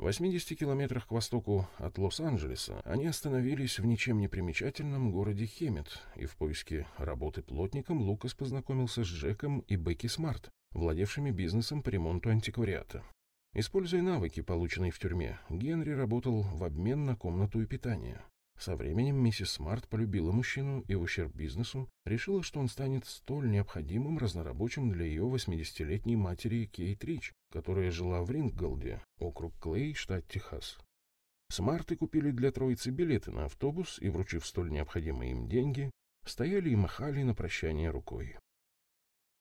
В 80 километрах к востоку от Лос-Анджелеса они остановились в ничем не примечательном городе Хемет, и в поиске работы плотником Лукас познакомился с Джеком и Бекки Смарт, владевшими бизнесом по ремонту антиквариата. Используя навыки, полученные в тюрьме, Генри работал в обмен на комнату и питание. Со временем миссис Смарт полюбила мужчину и в ущерб бизнесу решила, что он станет столь необходимым разнорабочим для ее 80-летней матери Кейт Рич, которая жила в Рингголде, округ Клей, штат Техас. Смарты купили для троицы билеты на автобус и, вручив столь необходимые им деньги, стояли и махали на прощание рукой.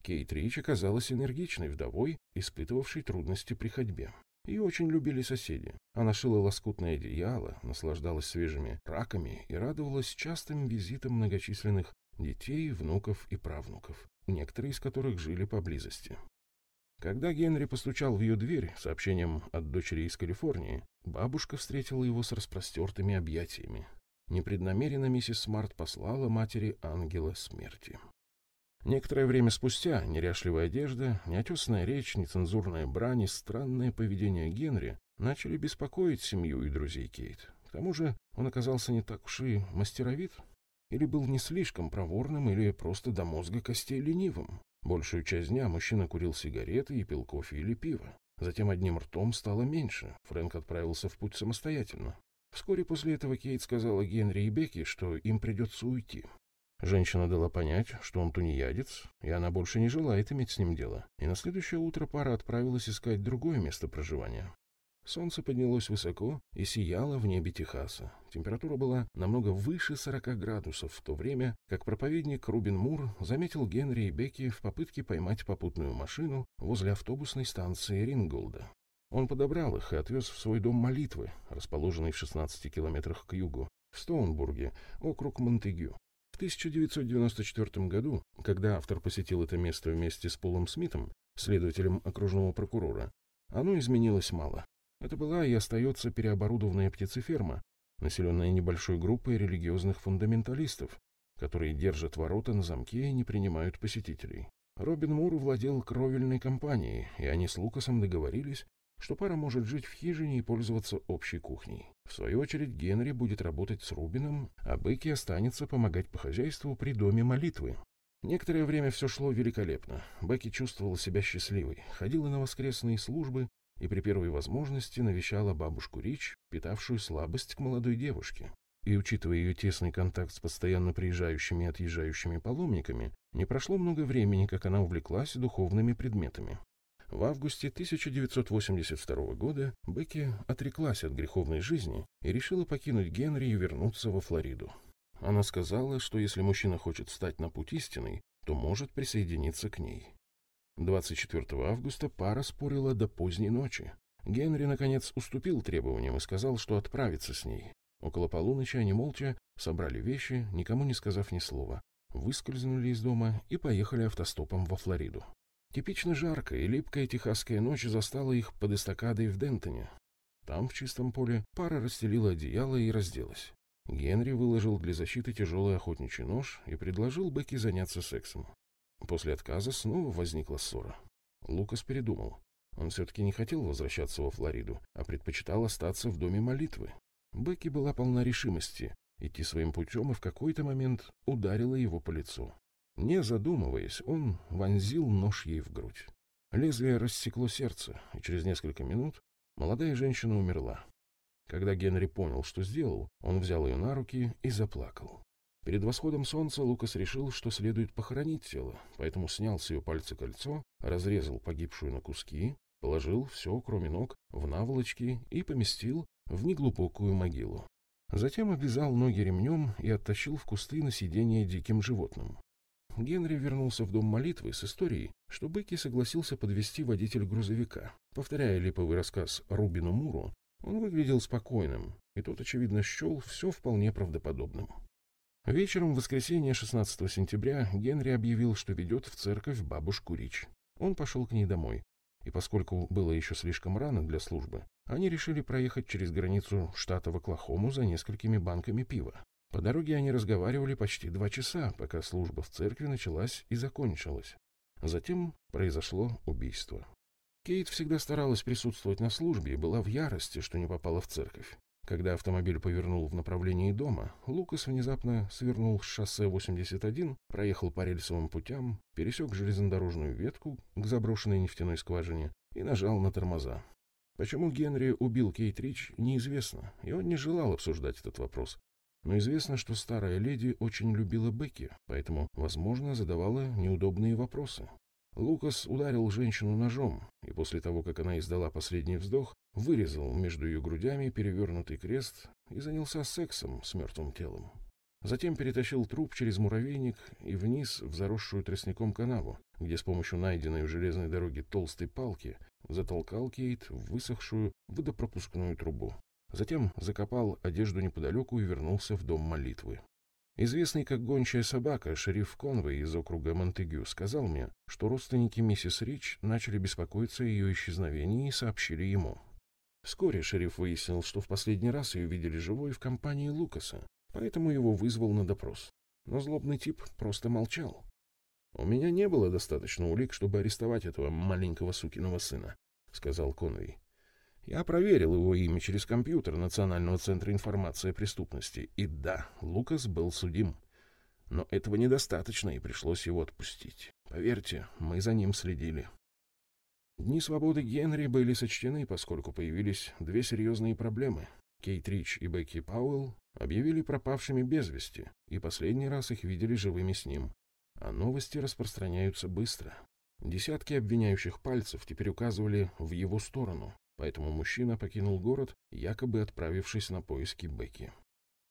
Кейт Рич оказалась энергичной вдовой, испытывавшей трудности при ходьбе. Ее очень любили соседи. Она шила лоскутное одеяло, наслаждалась свежими раками и радовалась частым визитам многочисленных детей, внуков и правнуков, некоторые из которых жили поблизости. Когда Генри постучал в ее дверь сообщением от дочери из Калифорнии, бабушка встретила его с распростертыми объятиями. Непреднамеренно миссис Смарт послала матери ангела смерти. Некоторое время спустя неряшливая одежда, неотесанная речь, нецензурная брань и странное поведение Генри начали беспокоить семью и друзей Кейт. К тому же он оказался не так уж и мастеровит, или был не слишком проворным, или просто до мозга костей ленивым. Большую часть дня мужчина курил сигареты и пил кофе или пиво. Затем одним ртом стало меньше. Фрэнк отправился в путь самостоятельно. Вскоре после этого Кейт сказала Генри и Бекки, что им придется уйти. Женщина дала понять, что он тунеядец, и она больше не желает иметь с ним дело. И на следующее утро пара отправилась искать другое место проживания. Солнце поднялось высоко и сияло в небе Техаса. Температура была намного выше 40 градусов, в то время как проповедник Рубин Мур заметил Генри и Бекки в попытке поймать попутную машину возле автобусной станции Ринголда. Он подобрал их и отвез в свой дом молитвы, расположенный в 16 километрах к югу, в Стоунбурге, округ Монтегю. 1994 году, когда автор посетил это место вместе с Полом Смитом, следователем окружного прокурора, оно изменилось мало. Это была и остается переоборудованная птицеферма, населенная небольшой группой религиозных фундаменталистов, которые держат ворота на замке и не принимают посетителей. Робин Мур владел кровельной компанией, и они с Лукасом договорились, что пара может жить в хижине и пользоваться общей кухней. В свою очередь Генри будет работать с Рубином, а Бекки останется помогать по хозяйству при доме молитвы. Некоторое время все шло великолепно. Бекки чувствовала себя счастливой, ходила на воскресные службы и при первой возможности навещала бабушку Рич, питавшую слабость к молодой девушке. И, учитывая ее тесный контакт с постоянно приезжающими и отъезжающими паломниками, не прошло много времени, как она увлеклась духовными предметами. В августе 1982 года Бекки отреклась от греховной жизни и решила покинуть Генри и вернуться во Флориду. Она сказала, что если мужчина хочет встать на путь истинный, то может присоединиться к ней. 24 августа пара спорила до поздней ночи. Генри, наконец, уступил требованиям и сказал, что отправится с ней. Около полуночи они молча собрали вещи, никому не сказав ни слова, выскользнули из дома и поехали автостопом во Флориду. Типично жаркая и липкая техасская ночь застала их под эстакадой в Дентоне. Там, в чистом поле, пара расстелила одеяло и разделась. Генри выложил для защиты тяжелый охотничий нож и предложил Бекки заняться сексом. После отказа снова возникла ссора. Лукас передумал. Он все-таки не хотел возвращаться во Флориду, а предпочитал остаться в доме молитвы. Бекки была полна решимости идти своим путем и в какой-то момент ударила его по лицу. Не задумываясь, он вонзил нож ей в грудь. Лезвие рассекло сердце, и через несколько минут молодая женщина умерла. Когда Генри понял, что сделал, он взял ее на руки и заплакал. Перед восходом солнца Лукас решил, что следует похоронить тело, поэтому снял с ее пальца кольцо, разрезал погибшую на куски, положил все, кроме ног, в наволочки и поместил в неглубокую могилу. Затем обвязал ноги ремнем и оттащил в кусты на сиденье диким животным. Генри вернулся в дом молитвы с историей, что Бекки согласился подвести водитель грузовика. Повторяя липовый рассказ Рубину Муру, он выглядел спокойным, и тот, очевидно, счел все вполне правдоподобным. Вечером в воскресенье 16 сентября Генри объявил, что ведет в церковь бабушку Рич. Он пошел к ней домой, и поскольку было еще слишком рано для службы, они решили проехать через границу штата в Оклахому за несколькими банками пива. По дороге они разговаривали почти два часа, пока служба в церкви началась и закончилась. Затем произошло убийство. Кейт всегда старалась присутствовать на службе и была в ярости, что не попала в церковь. Когда автомобиль повернул в направлении дома, Лукас внезапно свернул с шоссе 81, проехал по рельсовым путям, пересек железнодорожную ветку к заброшенной нефтяной скважине и нажал на тормоза. Почему Генри убил Кейт Рич, неизвестно, и он не желал обсуждать этот вопрос. Но известно, что старая леди очень любила Бекки, поэтому, возможно, задавала неудобные вопросы. Лукас ударил женщину ножом, и после того, как она издала последний вздох, вырезал между ее грудями перевернутый крест и занялся сексом с мертвым телом. Затем перетащил труп через муравейник и вниз в заросшую тростником канаву, где с помощью найденной в железной дороге толстой палки затолкал Кейт в высохшую водопропускную трубу. Затем закопал одежду неподалеку и вернулся в дом молитвы. Известный как гончая собака, шериф Конвей из округа Монтегю сказал мне, что родственники миссис Рич начали беспокоиться о ее исчезновении и сообщили ему. Вскоре шериф выяснил, что в последний раз ее видели живой в компании Лукаса, поэтому его вызвал на допрос. Но злобный тип просто молчал. «У меня не было достаточно улик, чтобы арестовать этого маленького сукиного сына», — сказал Конвей. Я проверил его имя через компьютер Национального центра информации о преступности, и да, Лукас был судим. Но этого недостаточно, и пришлось его отпустить. Поверьте, мы за ним следили. Дни свободы Генри были сочтены, поскольку появились две серьезные проблемы. Кейт Рич и Бекки Пауэлл объявили пропавшими без вести, и последний раз их видели живыми с ним. А новости распространяются быстро. Десятки обвиняющих пальцев теперь указывали в его сторону, поэтому мужчина покинул город, якобы отправившись на поиски Бекки.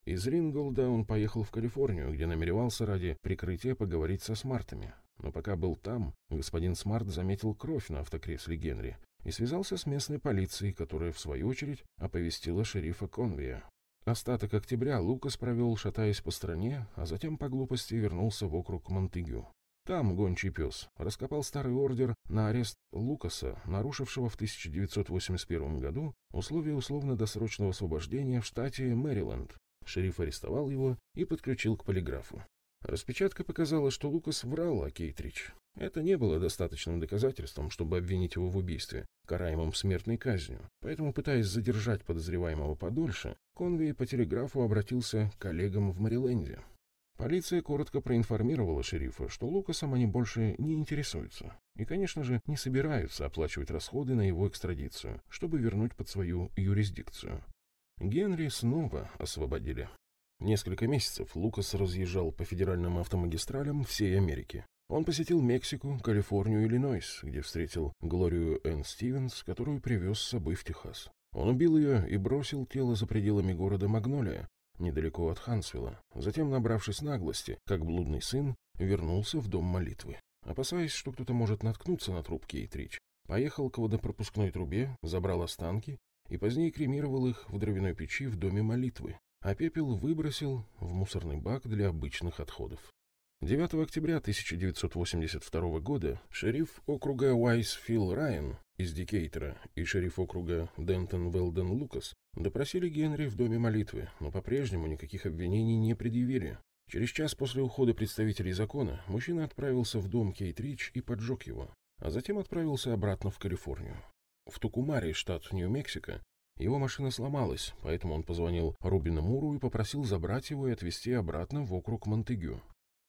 Из Ринголда он поехал в Калифорнию, где намеревался ради прикрытия поговорить со Смартами. Но пока был там, господин Смарт заметил кровь на автокресле Генри и связался с местной полицией, которая, в свою очередь, оповестила шерифа Конвия. Остаток октября Лукас провел, шатаясь по стране, а затем по глупости вернулся в округ Монтегю. Там гончий пес раскопал старый ордер на арест Лукаса, нарушившего в 1981 году условия условно-досрочного освобождения в штате Мэриленд. Шериф арестовал его и подключил к полиграфу. Распечатка показала, что Лукас врал о Кейтрич. Это не было достаточным доказательством, чтобы обвинить его в убийстве, караемом смертной казнью. Поэтому, пытаясь задержать подозреваемого подольше, Конвей по телеграфу обратился к коллегам в Мэриленде. Полиция коротко проинформировала шерифа, что Лукасом они больше не интересуются. И, конечно же, не собираются оплачивать расходы на его экстрадицию, чтобы вернуть под свою юрисдикцию. Генри снова освободили. Несколько месяцев Лукас разъезжал по федеральным автомагистралям всей Америки. Он посетил Мексику, Калифорнию Иллинойс, где встретил Глорию Энн Стивенс, которую привез с собой в Техас. Он убил ее и бросил тело за пределами города Магнолия, недалеко от Хансвилла. Затем, набравшись наглости, как блудный сын, вернулся в дом молитвы. Опасаясь, что кто-то может наткнуться на труп Кейтрич, поехал к водопропускной трубе, забрал останки и позднее кремировал их в дровяной печи в доме молитвы, а пепел выбросил в мусорный бак для обычных отходов. 9 октября 1982 года шериф округа Уайс Фил Райан из Дикейтера и шериф округа Дентон Велден Лукас допросили Генри в доме молитвы, но по-прежнему никаких обвинений не предъявили. Через час после ухода представителей закона мужчина отправился в дом Кейт Рич и поджег его, а затем отправился обратно в Калифорнию. В Тукумаре, штат Нью-Мексико, его машина сломалась, поэтому он позвонил Рубину Муру и попросил забрать его и отвезти обратно в округ Монтегю.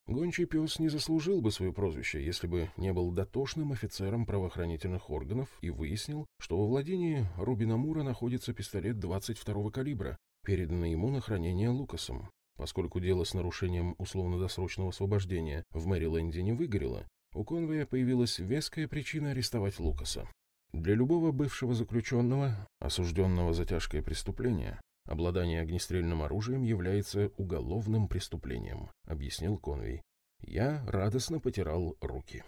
Гончий пес не заслужил бы свое прозвище, если бы не был дотошным офицером правоохранительных органов и выяснил, что во владении Рубина Мура находится пистолет 22-го калибра, переданный ему на хранение Лукасом. Поскольку дело с нарушением условно-досрочного освобождения в Мэриленде не выгорело, у Конвея появилась веская причина арестовать Лукаса. Для любого бывшего заключенного, осужденного за тяжкое преступление, Обладание огнестрельным оружием является уголовным преступлением, объяснил Конвей. Я радостно потирал руки.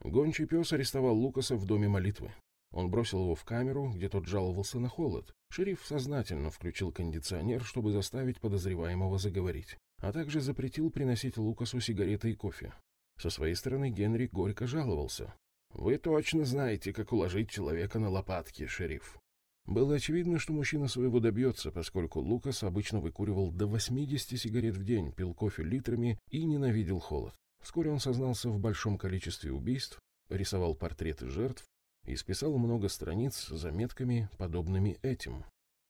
Гончий пес арестовал Лукаса в доме молитвы. Он бросил его в камеру, где тот жаловался на холод. Шериф сознательно включил кондиционер, чтобы заставить подозреваемого заговорить, а также запретил приносить Лукасу сигареты и кофе. Со своей стороны Генри горько жаловался. «Вы точно знаете, как уложить человека на лопатки, шериф». Было очевидно, что мужчина своего добьется, поскольку Лукас обычно выкуривал до 80 сигарет в день, пил кофе литрами и ненавидел холод. Вскоре он сознался в большом количестве убийств, рисовал портреты жертв и списал много страниц с заметками, подобными этим.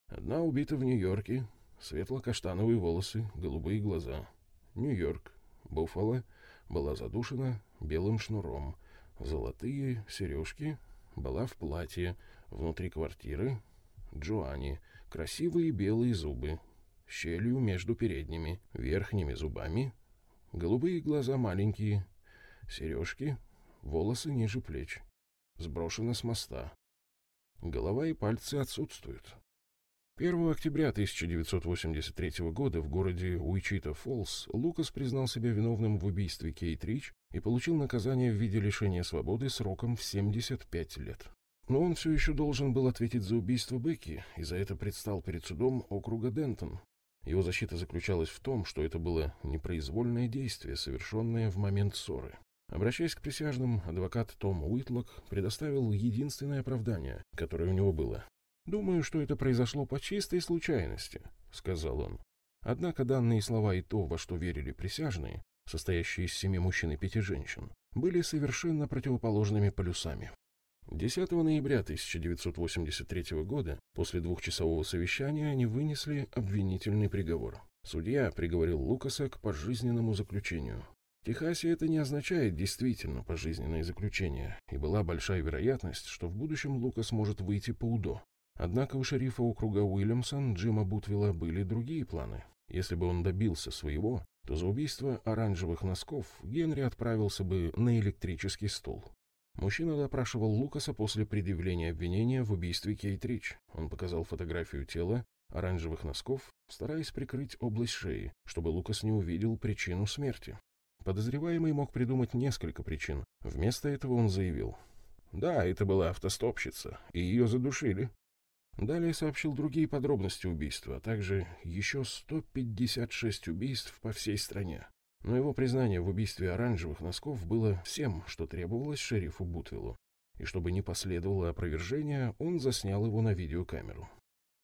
Одна убита в Нью-Йорке, светло-каштановые волосы, голубые глаза. Нью-Йорк, Буффало, была задушена белым шнуром. Золотые сережки, была в платье, внутри квартиры. Джоанни, красивые белые зубы, щелью между передними, верхними зубами, голубые глаза маленькие, сережки, волосы ниже плеч, сброшены с моста. Голова и пальцы отсутствуют. 1 октября 1983 года в городе Уичита-Фоллс Лукас признал себя виновным в убийстве Кейт Рич и получил наказание в виде лишения свободы сроком в 75 лет. Но он все еще должен был ответить за убийство Бекки, и за это предстал перед судом округа Дентон. Его защита заключалась в том, что это было непроизвольное действие, совершенное в момент ссоры. Обращаясь к присяжным, адвокат Том Уитлок предоставил единственное оправдание, которое у него было. «Думаю, что это произошло по чистой случайности», — сказал он. Однако данные слова и то, во что верили присяжные, состоящие из семи мужчин и пяти женщин, были совершенно противоположными полюсами. 10 ноября 1983 года, после двухчасового совещания, они вынесли обвинительный приговор. Судья приговорил Лукаса к пожизненному заключению. В Техасе это не означает действительно пожизненное заключение, и была большая вероятность, что в будущем Лукас может выйти по УДО. Однако у шерифа округа Уильямсон Джима Бутвилла были другие планы. Если бы он добился своего, то за убийство оранжевых носков Генри отправился бы на электрический стул. Мужчина допрашивал Лукаса после предъявления обвинения в убийстве Кейт Рич. Он показал фотографию тела, оранжевых носков, стараясь прикрыть область шеи, чтобы Лукас не увидел причину смерти. Подозреваемый мог придумать несколько причин. Вместо этого он заявил. «Да, это была автостопщица, и ее задушили». Далее сообщил другие подробности убийства, а также еще 156 убийств по всей стране. Но его признание в убийстве оранжевых носков было всем, что требовалось шерифу Бутвиллу. И чтобы не последовало опровержения, он заснял его на видеокамеру.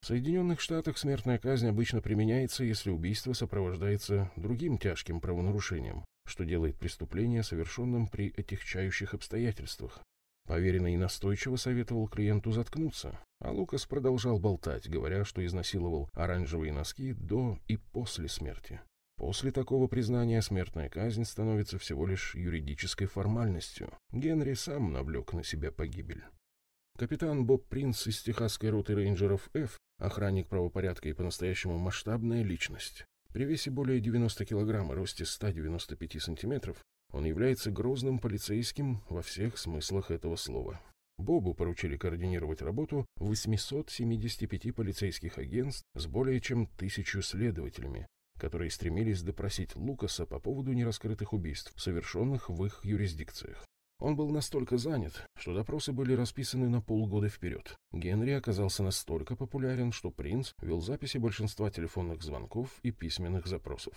В Соединенных Штатах смертная казнь обычно применяется, если убийство сопровождается другим тяжким правонарушением, что делает преступление совершенным при отягчающих обстоятельствах. Поверенный настойчиво советовал клиенту заткнуться, а Лукас продолжал болтать, говоря, что изнасиловал оранжевые носки до и после смерти. После такого признания смертная казнь становится всего лишь юридической формальностью. Генри сам навлек на себя погибель. Капитан Боб Принц из техасской роты рейнджеров F, охранник правопорядка и по-настоящему масштабная личность. При весе более 90 килограмм и росте 195 сантиметров он является грозным полицейским во всех смыслах этого слова. Бобу поручили координировать работу 875 полицейских агентств с более чем тысячу следователями, которые стремились допросить Лукаса по поводу нераскрытых убийств, совершенных в их юрисдикциях. Он был настолько занят, что допросы были расписаны на полгода вперед. Генри оказался настолько популярен, что принц вел записи большинства телефонных звонков и письменных запросов.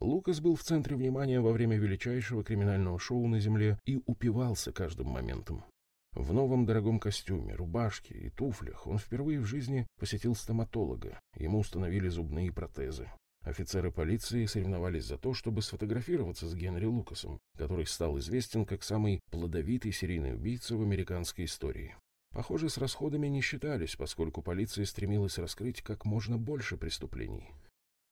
Лукас был в центре внимания во время величайшего криминального шоу на Земле и упивался каждым моментом. В новом дорогом костюме, рубашке и туфлях он впервые в жизни посетил стоматолога. Ему установили зубные протезы. Офицеры полиции соревновались за то, чтобы сфотографироваться с Генри Лукасом, который стал известен как самый плодовитый серийный убийца в американской истории. Похоже, с расходами не считались, поскольку полиция стремилась раскрыть как можно больше преступлений.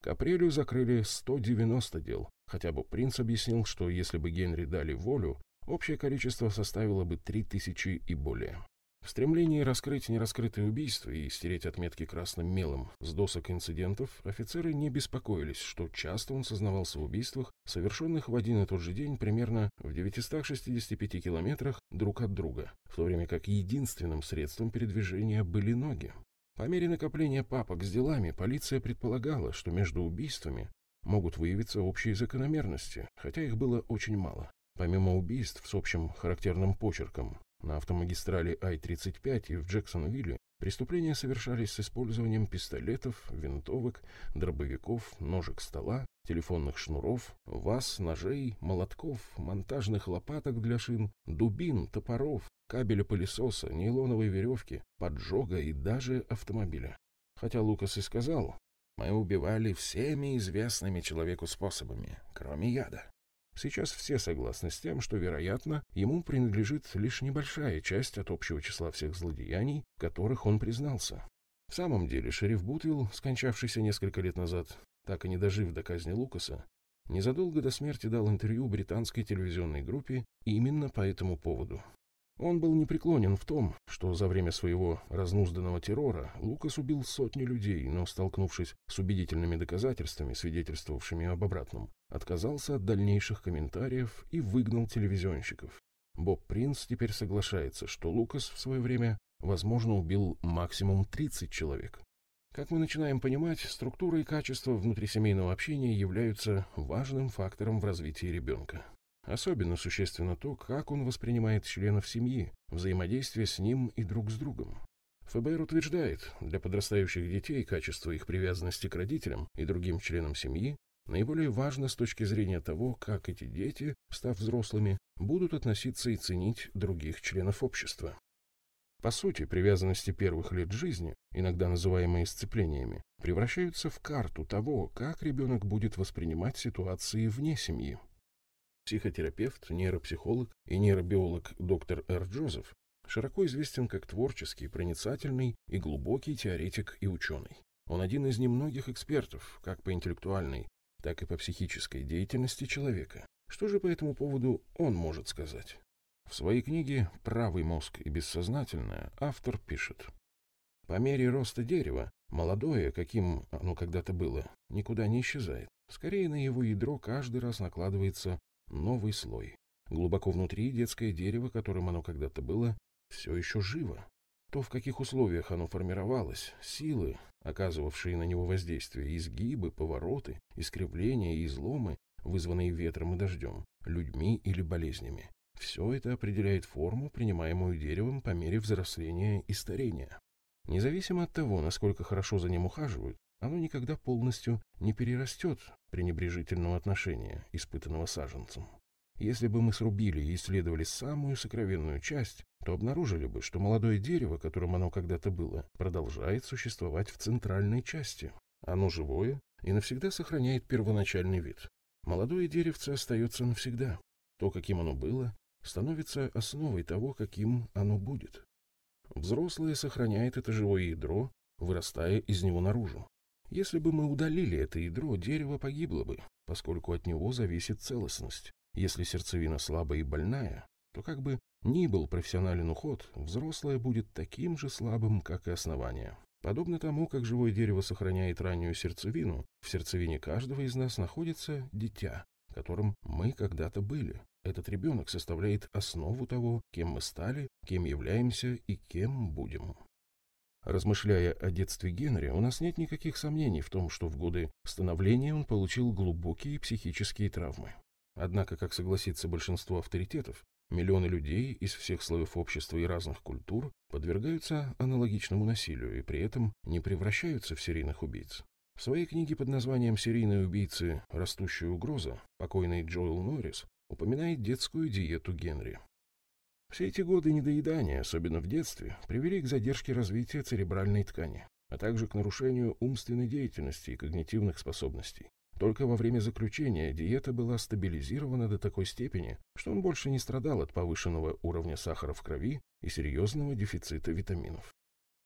К апрелю закрыли 190 дел, хотя бы принц объяснил, что если бы Генри дали волю, общее количество составило бы 3000 и более. В стремлении раскрыть нераскрытые убийства и стереть отметки красным мелом с досок инцидентов, офицеры не беспокоились, что часто он сознавался в убийствах, совершенных в один и тот же день примерно в 965 километрах друг от друга, в то время как единственным средством передвижения были ноги. По мере накопления папок с делами полиция предполагала, что между убийствами могут выявиться общие закономерности, хотя их было очень мало. Помимо убийств с общим характерным почерком на автомагистрали Ай-35 и в Джексонвилле, преступления совершались с использованием пистолетов, винтовок, дробовиков, ножек стола, телефонных шнуров, ваз, ножей, молотков, монтажных лопаток для шин, дубин, топоров, кабеля пылесоса, нейлоновой веревки, поджога и даже автомобиля. Хотя Лукас и сказал, мы убивали всеми известными человеку способами, кроме яда. Сейчас все согласны с тем, что, вероятно, ему принадлежит лишь небольшая часть от общего числа всех злодеяний, которых он признался. В самом деле, шериф Бутвилл, скончавшийся несколько лет назад, так и не дожив до казни Лукаса, незадолго до смерти дал интервью британской телевизионной группе именно по этому поводу. Он был непреклонен в том, что за время своего разнузданного террора Лукас убил сотни людей, но, столкнувшись с убедительными доказательствами, свидетельствовавшими об обратном, отказался от дальнейших комментариев и выгнал телевизионщиков. Боб Принц теперь соглашается, что Лукас в свое время, возможно, убил максимум 30 человек. Как мы начинаем понимать, структура и качество внутрисемейного общения являются важным фактором в развитии ребенка. Особенно существенно то, как он воспринимает членов семьи, взаимодействие с ним и друг с другом. ФБР утверждает, для подрастающих детей качество их привязанности к родителям и другим членам семьи наиболее важно с точки зрения того, как эти дети, став взрослыми, будут относиться и ценить других членов общества. По сути, привязанности первых лет жизни, иногда называемые сцеплениями, превращаются в карту того, как ребенок будет воспринимать ситуации вне семьи. Психотерапевт, нейропсихолог и нейробиолог доктор Р. Джозеф широко известен как творческий, проницательный и глубокий теоретик и ученый. Он один из немногих экспертов, как по интеллектуальной, так и по психической деятельности человека. Что же по этому поводу он может сказать? В своей книге «Правый мозг и бессознательное» автор пишет. По мере роста дерева, молодое, каким оно когда-то было, никуда не исчезает. Скорее на его ядро каждый раз накладывается новый слой. Глубоко внутри детское дерево, которым оно когда-то было, все еще живо. То, в каких условиях оно формировалось, силы, оказывавшие на него воздействие, изгибы, повороты, искривления и изломы, вызванные ветром и дождем, людьми или болезнями. Все это определяет форму, принимаемую деревом по мере взросления и старения. Независимо от того, насколько хорошо за ним ухаживают, оно никогда полностью не перерастет пренебрежительного отношения, испытанного саженцем. Если бы мы срубили и исследовали самую сокровенную часть, то обнаружили бы, что молодое дерево, которым оно когда-то было, продолжает существовать в центральной части. Оно живое и навсегда сохраняет первоначальный вид. Молодое деревце остается навсегда. То, каким оно было, становится основой того, каким оно будет. Взрослое сохраняет это живое ядро, вырастая из него наружу. Если бы мы удалили это ядро, дерево погибло бы, поскольку от него зависит целостность. Если сердцевина слабая и больная, то как бы ни был профессионален уход, взрослое будет таким же слабым, как и основание. Подобно тому, как живое дерево сохраняет раннюю сердцевину, в сердцевине каждого из нас находится дитя, которым мы когда-то были. Этот ребенок составляет основу того, кем мы стали, кем являемся и кем будем. Размышляя о детстве Генри, у нас нет никаких сомнений в том, что в годы становления он получил глубокие психические травмы. Однако, как согласится большинство авторитетов, миллионы людей из всех слоев общества и разных культур подвергаются аналогичному насилию и при этом не превращаются в серийных убийц. В своей книге под названием «Серийные убийцы. Растущая угроза» покойный Джоэл Норрис упоминает детскую диету Генри. Все эти годы недоедания, особенно в детстве, привели к задержке развития церебральной ткани, а также к нарушению умственной деятельности и когнитивных способностей. Только во время заключения диета была стабилизирована до такой степени, что он больше не страдал от повышенного уровня сахара в крови и серьезного дефицита витаминов.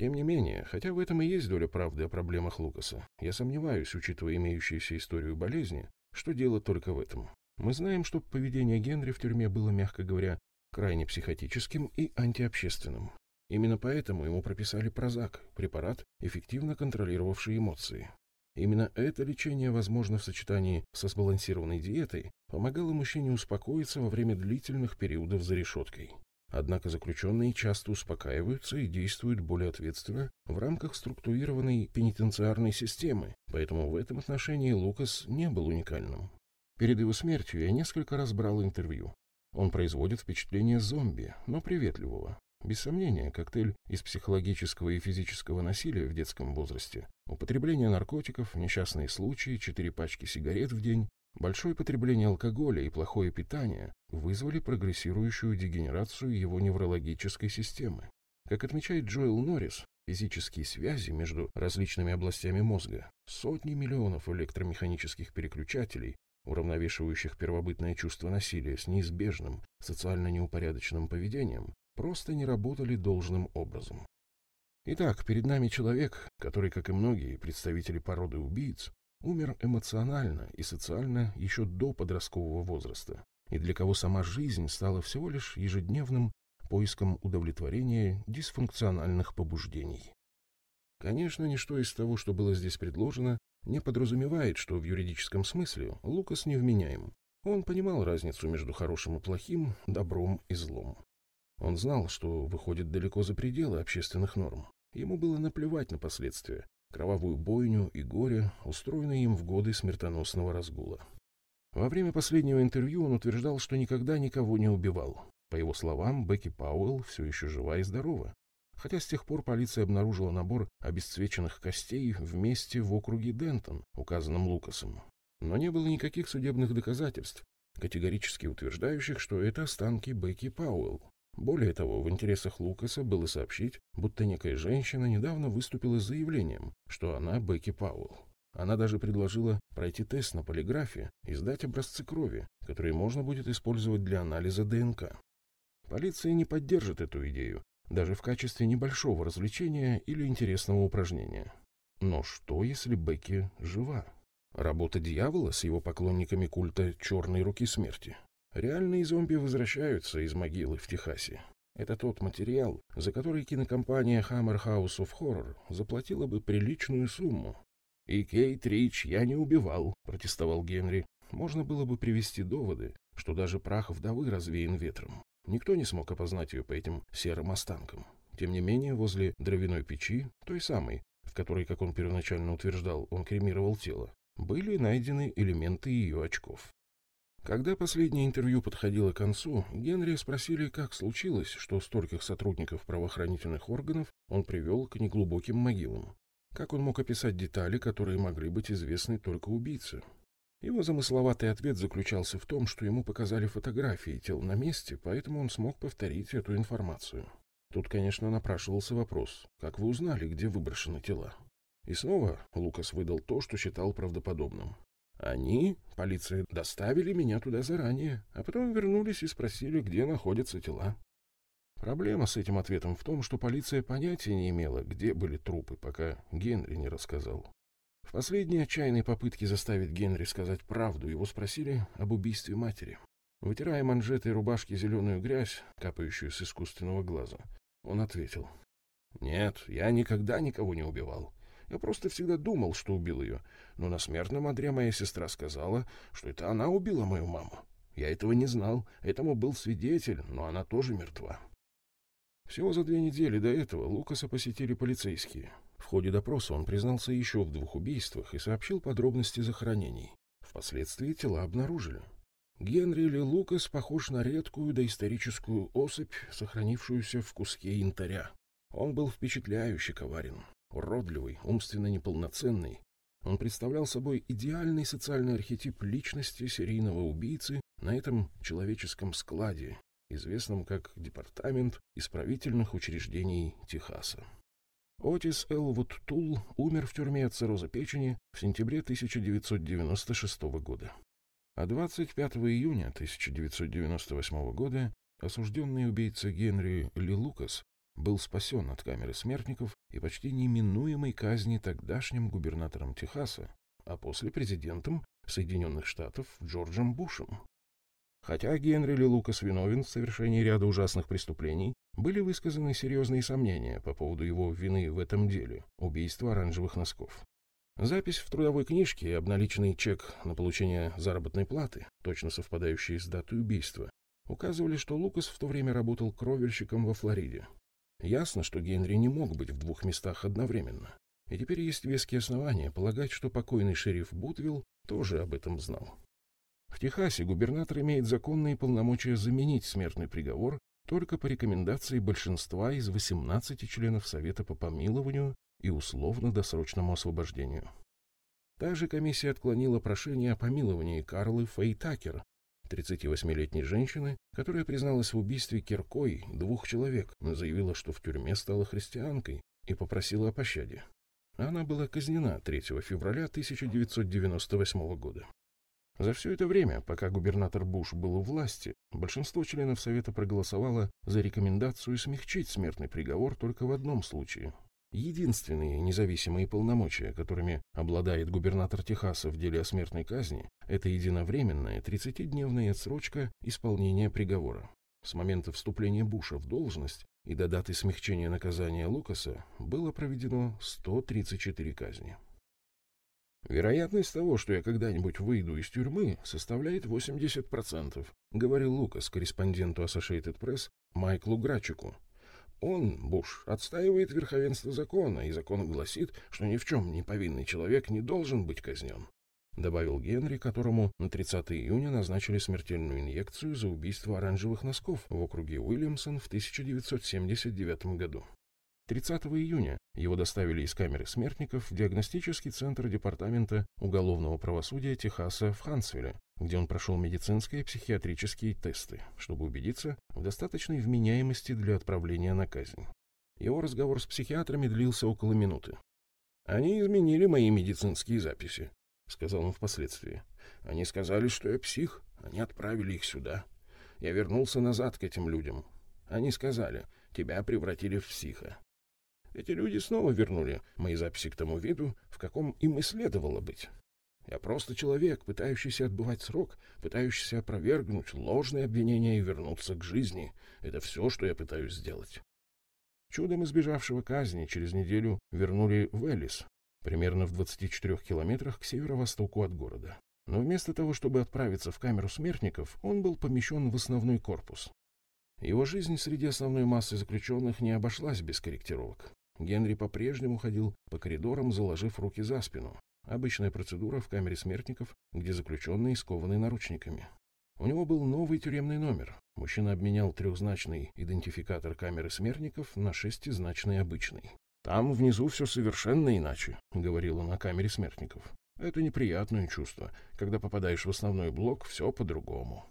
Тем не менее, хотя в этом и есть доля правды о проблемах Лукаса, я сомневаюсь, учитывая имеющуюся историю болезни, что дело только в этом. Мы знаем, что поведение Генри в тюрьме было, мягко говоря, крайне психотическим и антиобщественным. Именно поэтому ему прописали прозак, препарат, эффективно контролировавший эмоции. Именно это лечение, возможно, в сочетании со сбалансированной диетой, помогало мужчине успокоиться во время длительных периодов за решеткой. Однако заключенные часто успокаиваются и действуют более ответственно в рамках структурированной пенитенциарной системы, поэтому в этом отношении Лукас не был уникальным. Перед его смертью я несколько раз брал интервью. Он производит впечатление зомби, но приветливого. Без сомнения, коктейль из психологического и физического насилия в детском возрасте, употребление наркотиков, несчастные случаи, четыре пачки сигарет в день, большое потребление алкоголя и плохое питание вызвали прогрессирующую дегенерацию его неврологической системы. Как отмечает Джоэл Норрис, физические связи между различными областями мозга, сотни миллионов электромеханических переключателей, уравновешивающих первобытное чувство насилия с неизбежным социально неупорядоченным поведением, просто не работали должным образом. Итак, перед нами человек, который, как и многие представители породы убийц, умер эмоционально и социально еще до подросткового возраста, и для кого сама жизнь стала всего лишь ежедневным поиском удовлетворения дисфункциональных побуждений. Конечно, ничто из того, что было здесь предложено, не подразумевает, что в юридическом смысле Лукас невменяем. Он понимал разницу между хорошим и плохим, добром и злом. Он знал, что выходит далеко за пределы общественных норм. Ему было наплевать на последствия, кровавую бойню и горе, устроенные им в годы смертоносного разгула. Во время последнего интервью он утверждал, что никогда никого не убивал. По его словам, Бекки Пауэлл все еще жива и здорова. Хотя с тех пор полиция обнаружила набор обесцвеченных костей в месте в округе Дентон, указанном Лукасом. Но не было никаких судебных доказательств, категорически утверждающих, что это останки Бекки Пауэлл. Более того, в интересах Лукаса было сообщить, будто некая женщина недавно выступила с заявлением, что она Бекки Пауэлл. Она даже предложила пройти тест на полиграфе и сдать образцы крови, которые можно будет использовать для анализа ДНК. Полиция не поддержит эту идею, даже в качестве небольшого развлечения или интересного упражнения. Но что, если Бекки жива? Работа дьявола с его поклонниками культа черной руки смерти. Реальные зомби возвращаются из могилы в Техасе. Это тот материал, за который кинокомпания Hammer House of Horror заплатила бы приличную сумму. «И Кейт Рич я не убивал», — протестовал Генри. Можно было бы привести доводы, что даже прах вдовы развеян ветром. Никто не смог опознать ее по этим серым останкам. Тем не менее, возле дровяной печи, той самой, в которой, как он первоначально утверждал, он кремировал тело, были найдены элементы ее очков. Когда последнее интервью подходило к концу, Генри спросили, как случилось, что стольких сотрудников правоохранительных органов он привел к неглубоким могилам. Как он мог описать детали, которые могли быть известны только убийце? Его замысловатый ответ заключался в том, что ему показали фотографии тел на месте, поэтому он смог повторить эту информацию. Тут, конечно, напрашивался вопрос, как вы узнали, где выброшены тела? И снова Лукас выдал то, что считал правдоподобным. Они, полиция, доставили меня туда заранее, а потом вернулись и спросили, где находятся тела. Проблема с этим ответом в том, что полиция понятия не имела, где были трупы, пока Генри не рассказал. В последней отчаянной попытке заставить Генри сказать правду его спросили об убийстве матери. Вытирая манжетой рубашки зеленую грязь, капающую с искусственного глаза, он ответил. «Нет, я никогда никого не убивал. Я просто всегда думал, что убил ее. Но на смертном одре моя сестра сказала, что это она убила мою маму. Я этого не знал, этому был свидетель, но она тоже мертва. Всего за две недели до этого Лукаса посетили полицейские. В ходе допроса он признался еще в двух убийствах и сообщил подробности захоронений. Впоследствии тела обнаружили. Генри Ли Лукас похож на редкую доисторическую особь, сохранившуюся в куске янтаря. Он был впечатляюще коварен уродливый, умственно неполноценный. Он представлял собой идеальный социальный архетип личности серийного убийцы на этом человеческом складе, известном как Департамент исправительных учреждений Техаса. Отис Элвуд Тул умер в тюрьме от цирроза печени в сентябре 1996 года. А 25 июня 1998 года осужденный убийца Генри Ли Лукас был спасен от камеры смертников и почти неминуемой казни тогдашним губернатором Техаса, а после президентом Соединенных Штатов Джорджем Бушем. Хотя Генри Ли Лукас виновен в совершении ряда ужасных преступлений, были высказаны серьезные сомнения по поводу его вины в этом деле – убийства оранжевых носков. Запись в трудовой книжке и обналиченный чек на получение заработной платы, точно совпадающий с датой убийства, указывали, что Лукас в то время работал кровельщиком во Флориде. Ясно, что Генри не мог быть в двух местах одновременно. И теперь есть веские основания полагать, что покойный шериф Бутвилл тоже об этом знал. В Техасе губернатор имеет законные полномочия заменить смертный приговор только по рекомендации большинства из 18 членов Совета по помилованию и условно-досрочному освобождению. Также комиссия отклонила прошение о помиловании Карлы Фейтакер, 38-летней женщины, которая призналась в убийстве киркой двух человек, заявила, что в тюрьме стала христианкой и попросила о пощаде. Она была казнена 3 февраля 1998 года. За все это время, пока губернатор Буш был у власти, большинство членов Совета проголосовало за рекомендацию смягчить смертный приговор только в одном случае. Единственные независимые полномочия, которыми обладает губернатор Техаса в деле о смертной казни, это единовременная 30-дневная отсрочка исполнения приговора. С момента вступления Буша в должность и до даты смягчения наказания Лукаса было проведено 134 казни. Вероятность того, что я когда-нибудь выйду из тюрьмы, составляет 80%, говорил Лукас корреспонденту Associated Press Майклу Грачику. Он, Буш, отстаивает верховенство закона, и закон гласит, что ни в чем не повинный человек не должен быть казнен. Добавил Генри, которому на 30 июня назначили смертельную инъекцию за убийство оранжевых носков в округе Уильямсон в 1979 году. 30 июня его доставили из камеры смертников в диагностический центр Департамента уголовного правосудия Техаса в Хансвилле, где он прошел медицинские и психиатрические тесты, чтобы убедиться в достаточной вменяемости для отправления на казнь. Его разговор с психиатрами длился около минуты. «Они изменили мои медицинские записи», — сказал он впоследствии. «Они сказали, что я псих. Они отправили их сюда. Я вернулся назад к этим людям. Они сказали, тебя превратили в психа. Эти люди снова вернули мои записи к тому виду, в каком им и следовало быть. Я просто человек, пытающийся отбывать срок, пытающийся опровергнуть ложные обвинения и вернуться к жизни. Это все, что я пытаюсь сделать. Чудом избежавшего казни через неделю вернули в Элис, примерно в 24 километрах к северо-востоку от города. Но вместо того, чтобы отправиться в камеру смертников, он был помещен в основной корпус. Его жизнь среди основной массы заключенных не обошлась без корректировок. Генри по-прежнему ходил по коридорам, заложив руки за спину. Обычная процедура в камере смертников, где заключенные скованы наручниками. У него был новый тюремный номер. Мужчина обменял трехзначный идентификатор камеры смертников на шестизначный обычный. «Там внизу все совершенно иначе», — говорил он о камере смертников. «Это неприятное чувство. Когда попадаешь в основной блок, все по-другому».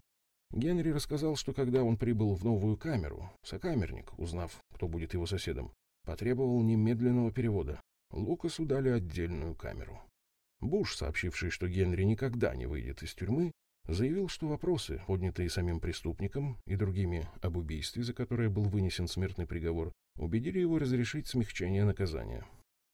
Генри рассказал, что когда он прибыл в новую камеру, сокамерник, узнав, кто будет его соседом, потребовал немедленного перевода. Лукасу дали отдельную камеру. Буш, сообщивший, что Генри никогда не выйдет из тюрьмы, заявил, что вопросы, поднятые самим преступником и другими об убийстве, за которое был вынесен смертный приговор, убедили его разрешить смягчение наказания.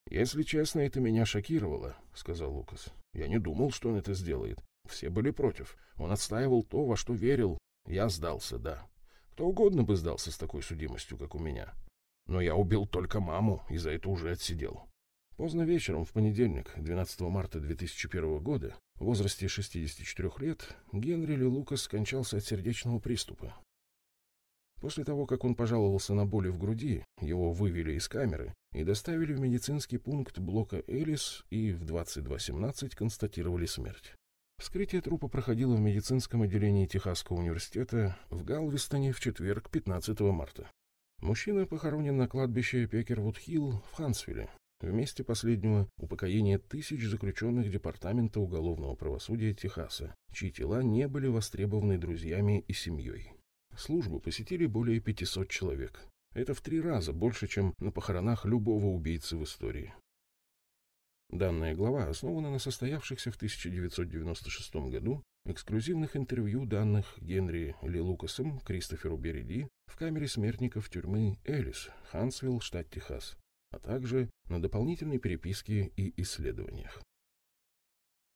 «Если честно, это меня шокировало», — сказал Лукас. «Я не думал, что он это сделает. Все были против. Он отстаивал то, во что верил. Я сдался, да. Кто угодно бы сдался с такой судимостью, как у меня. Но я убил только маму и за это уже отсидел. Поздно вечером в понедельник, 12 марта 2001 года, в возрасте 64 лет, Генри Ли Лукас скончался от сердечного приступа. После того, как он пожаловался на боли в груди, его вывели из камеры и доставили в медицинский пункт блока Элис и в 22.17 констатировали смерть. Вскрытие трупа проходило в медицинском отделении Техасского университета в Галвестоне в четверг, 15 марта. Мужчина похоронен на кладбище Пекервуд-Хилл в Хансвилле, в месте последнего упокоения тысяч заключенных Департамента уголовного правосудия Техаса, чьи тела не были востребованы друзьями и семьей. Службу посетили более 500 человек. Это в три раза больше, чем на похоронах любого убийцы в истории. Данная глава основана на состоявшихся в 1996 году эксклюзивных интервью данных Генри Ли Лукасом Кристоферу Береди в камере смертников тюрьмы Элис, Хансвилл, штат Техас, а также на дополнительной переписке и исследованиях.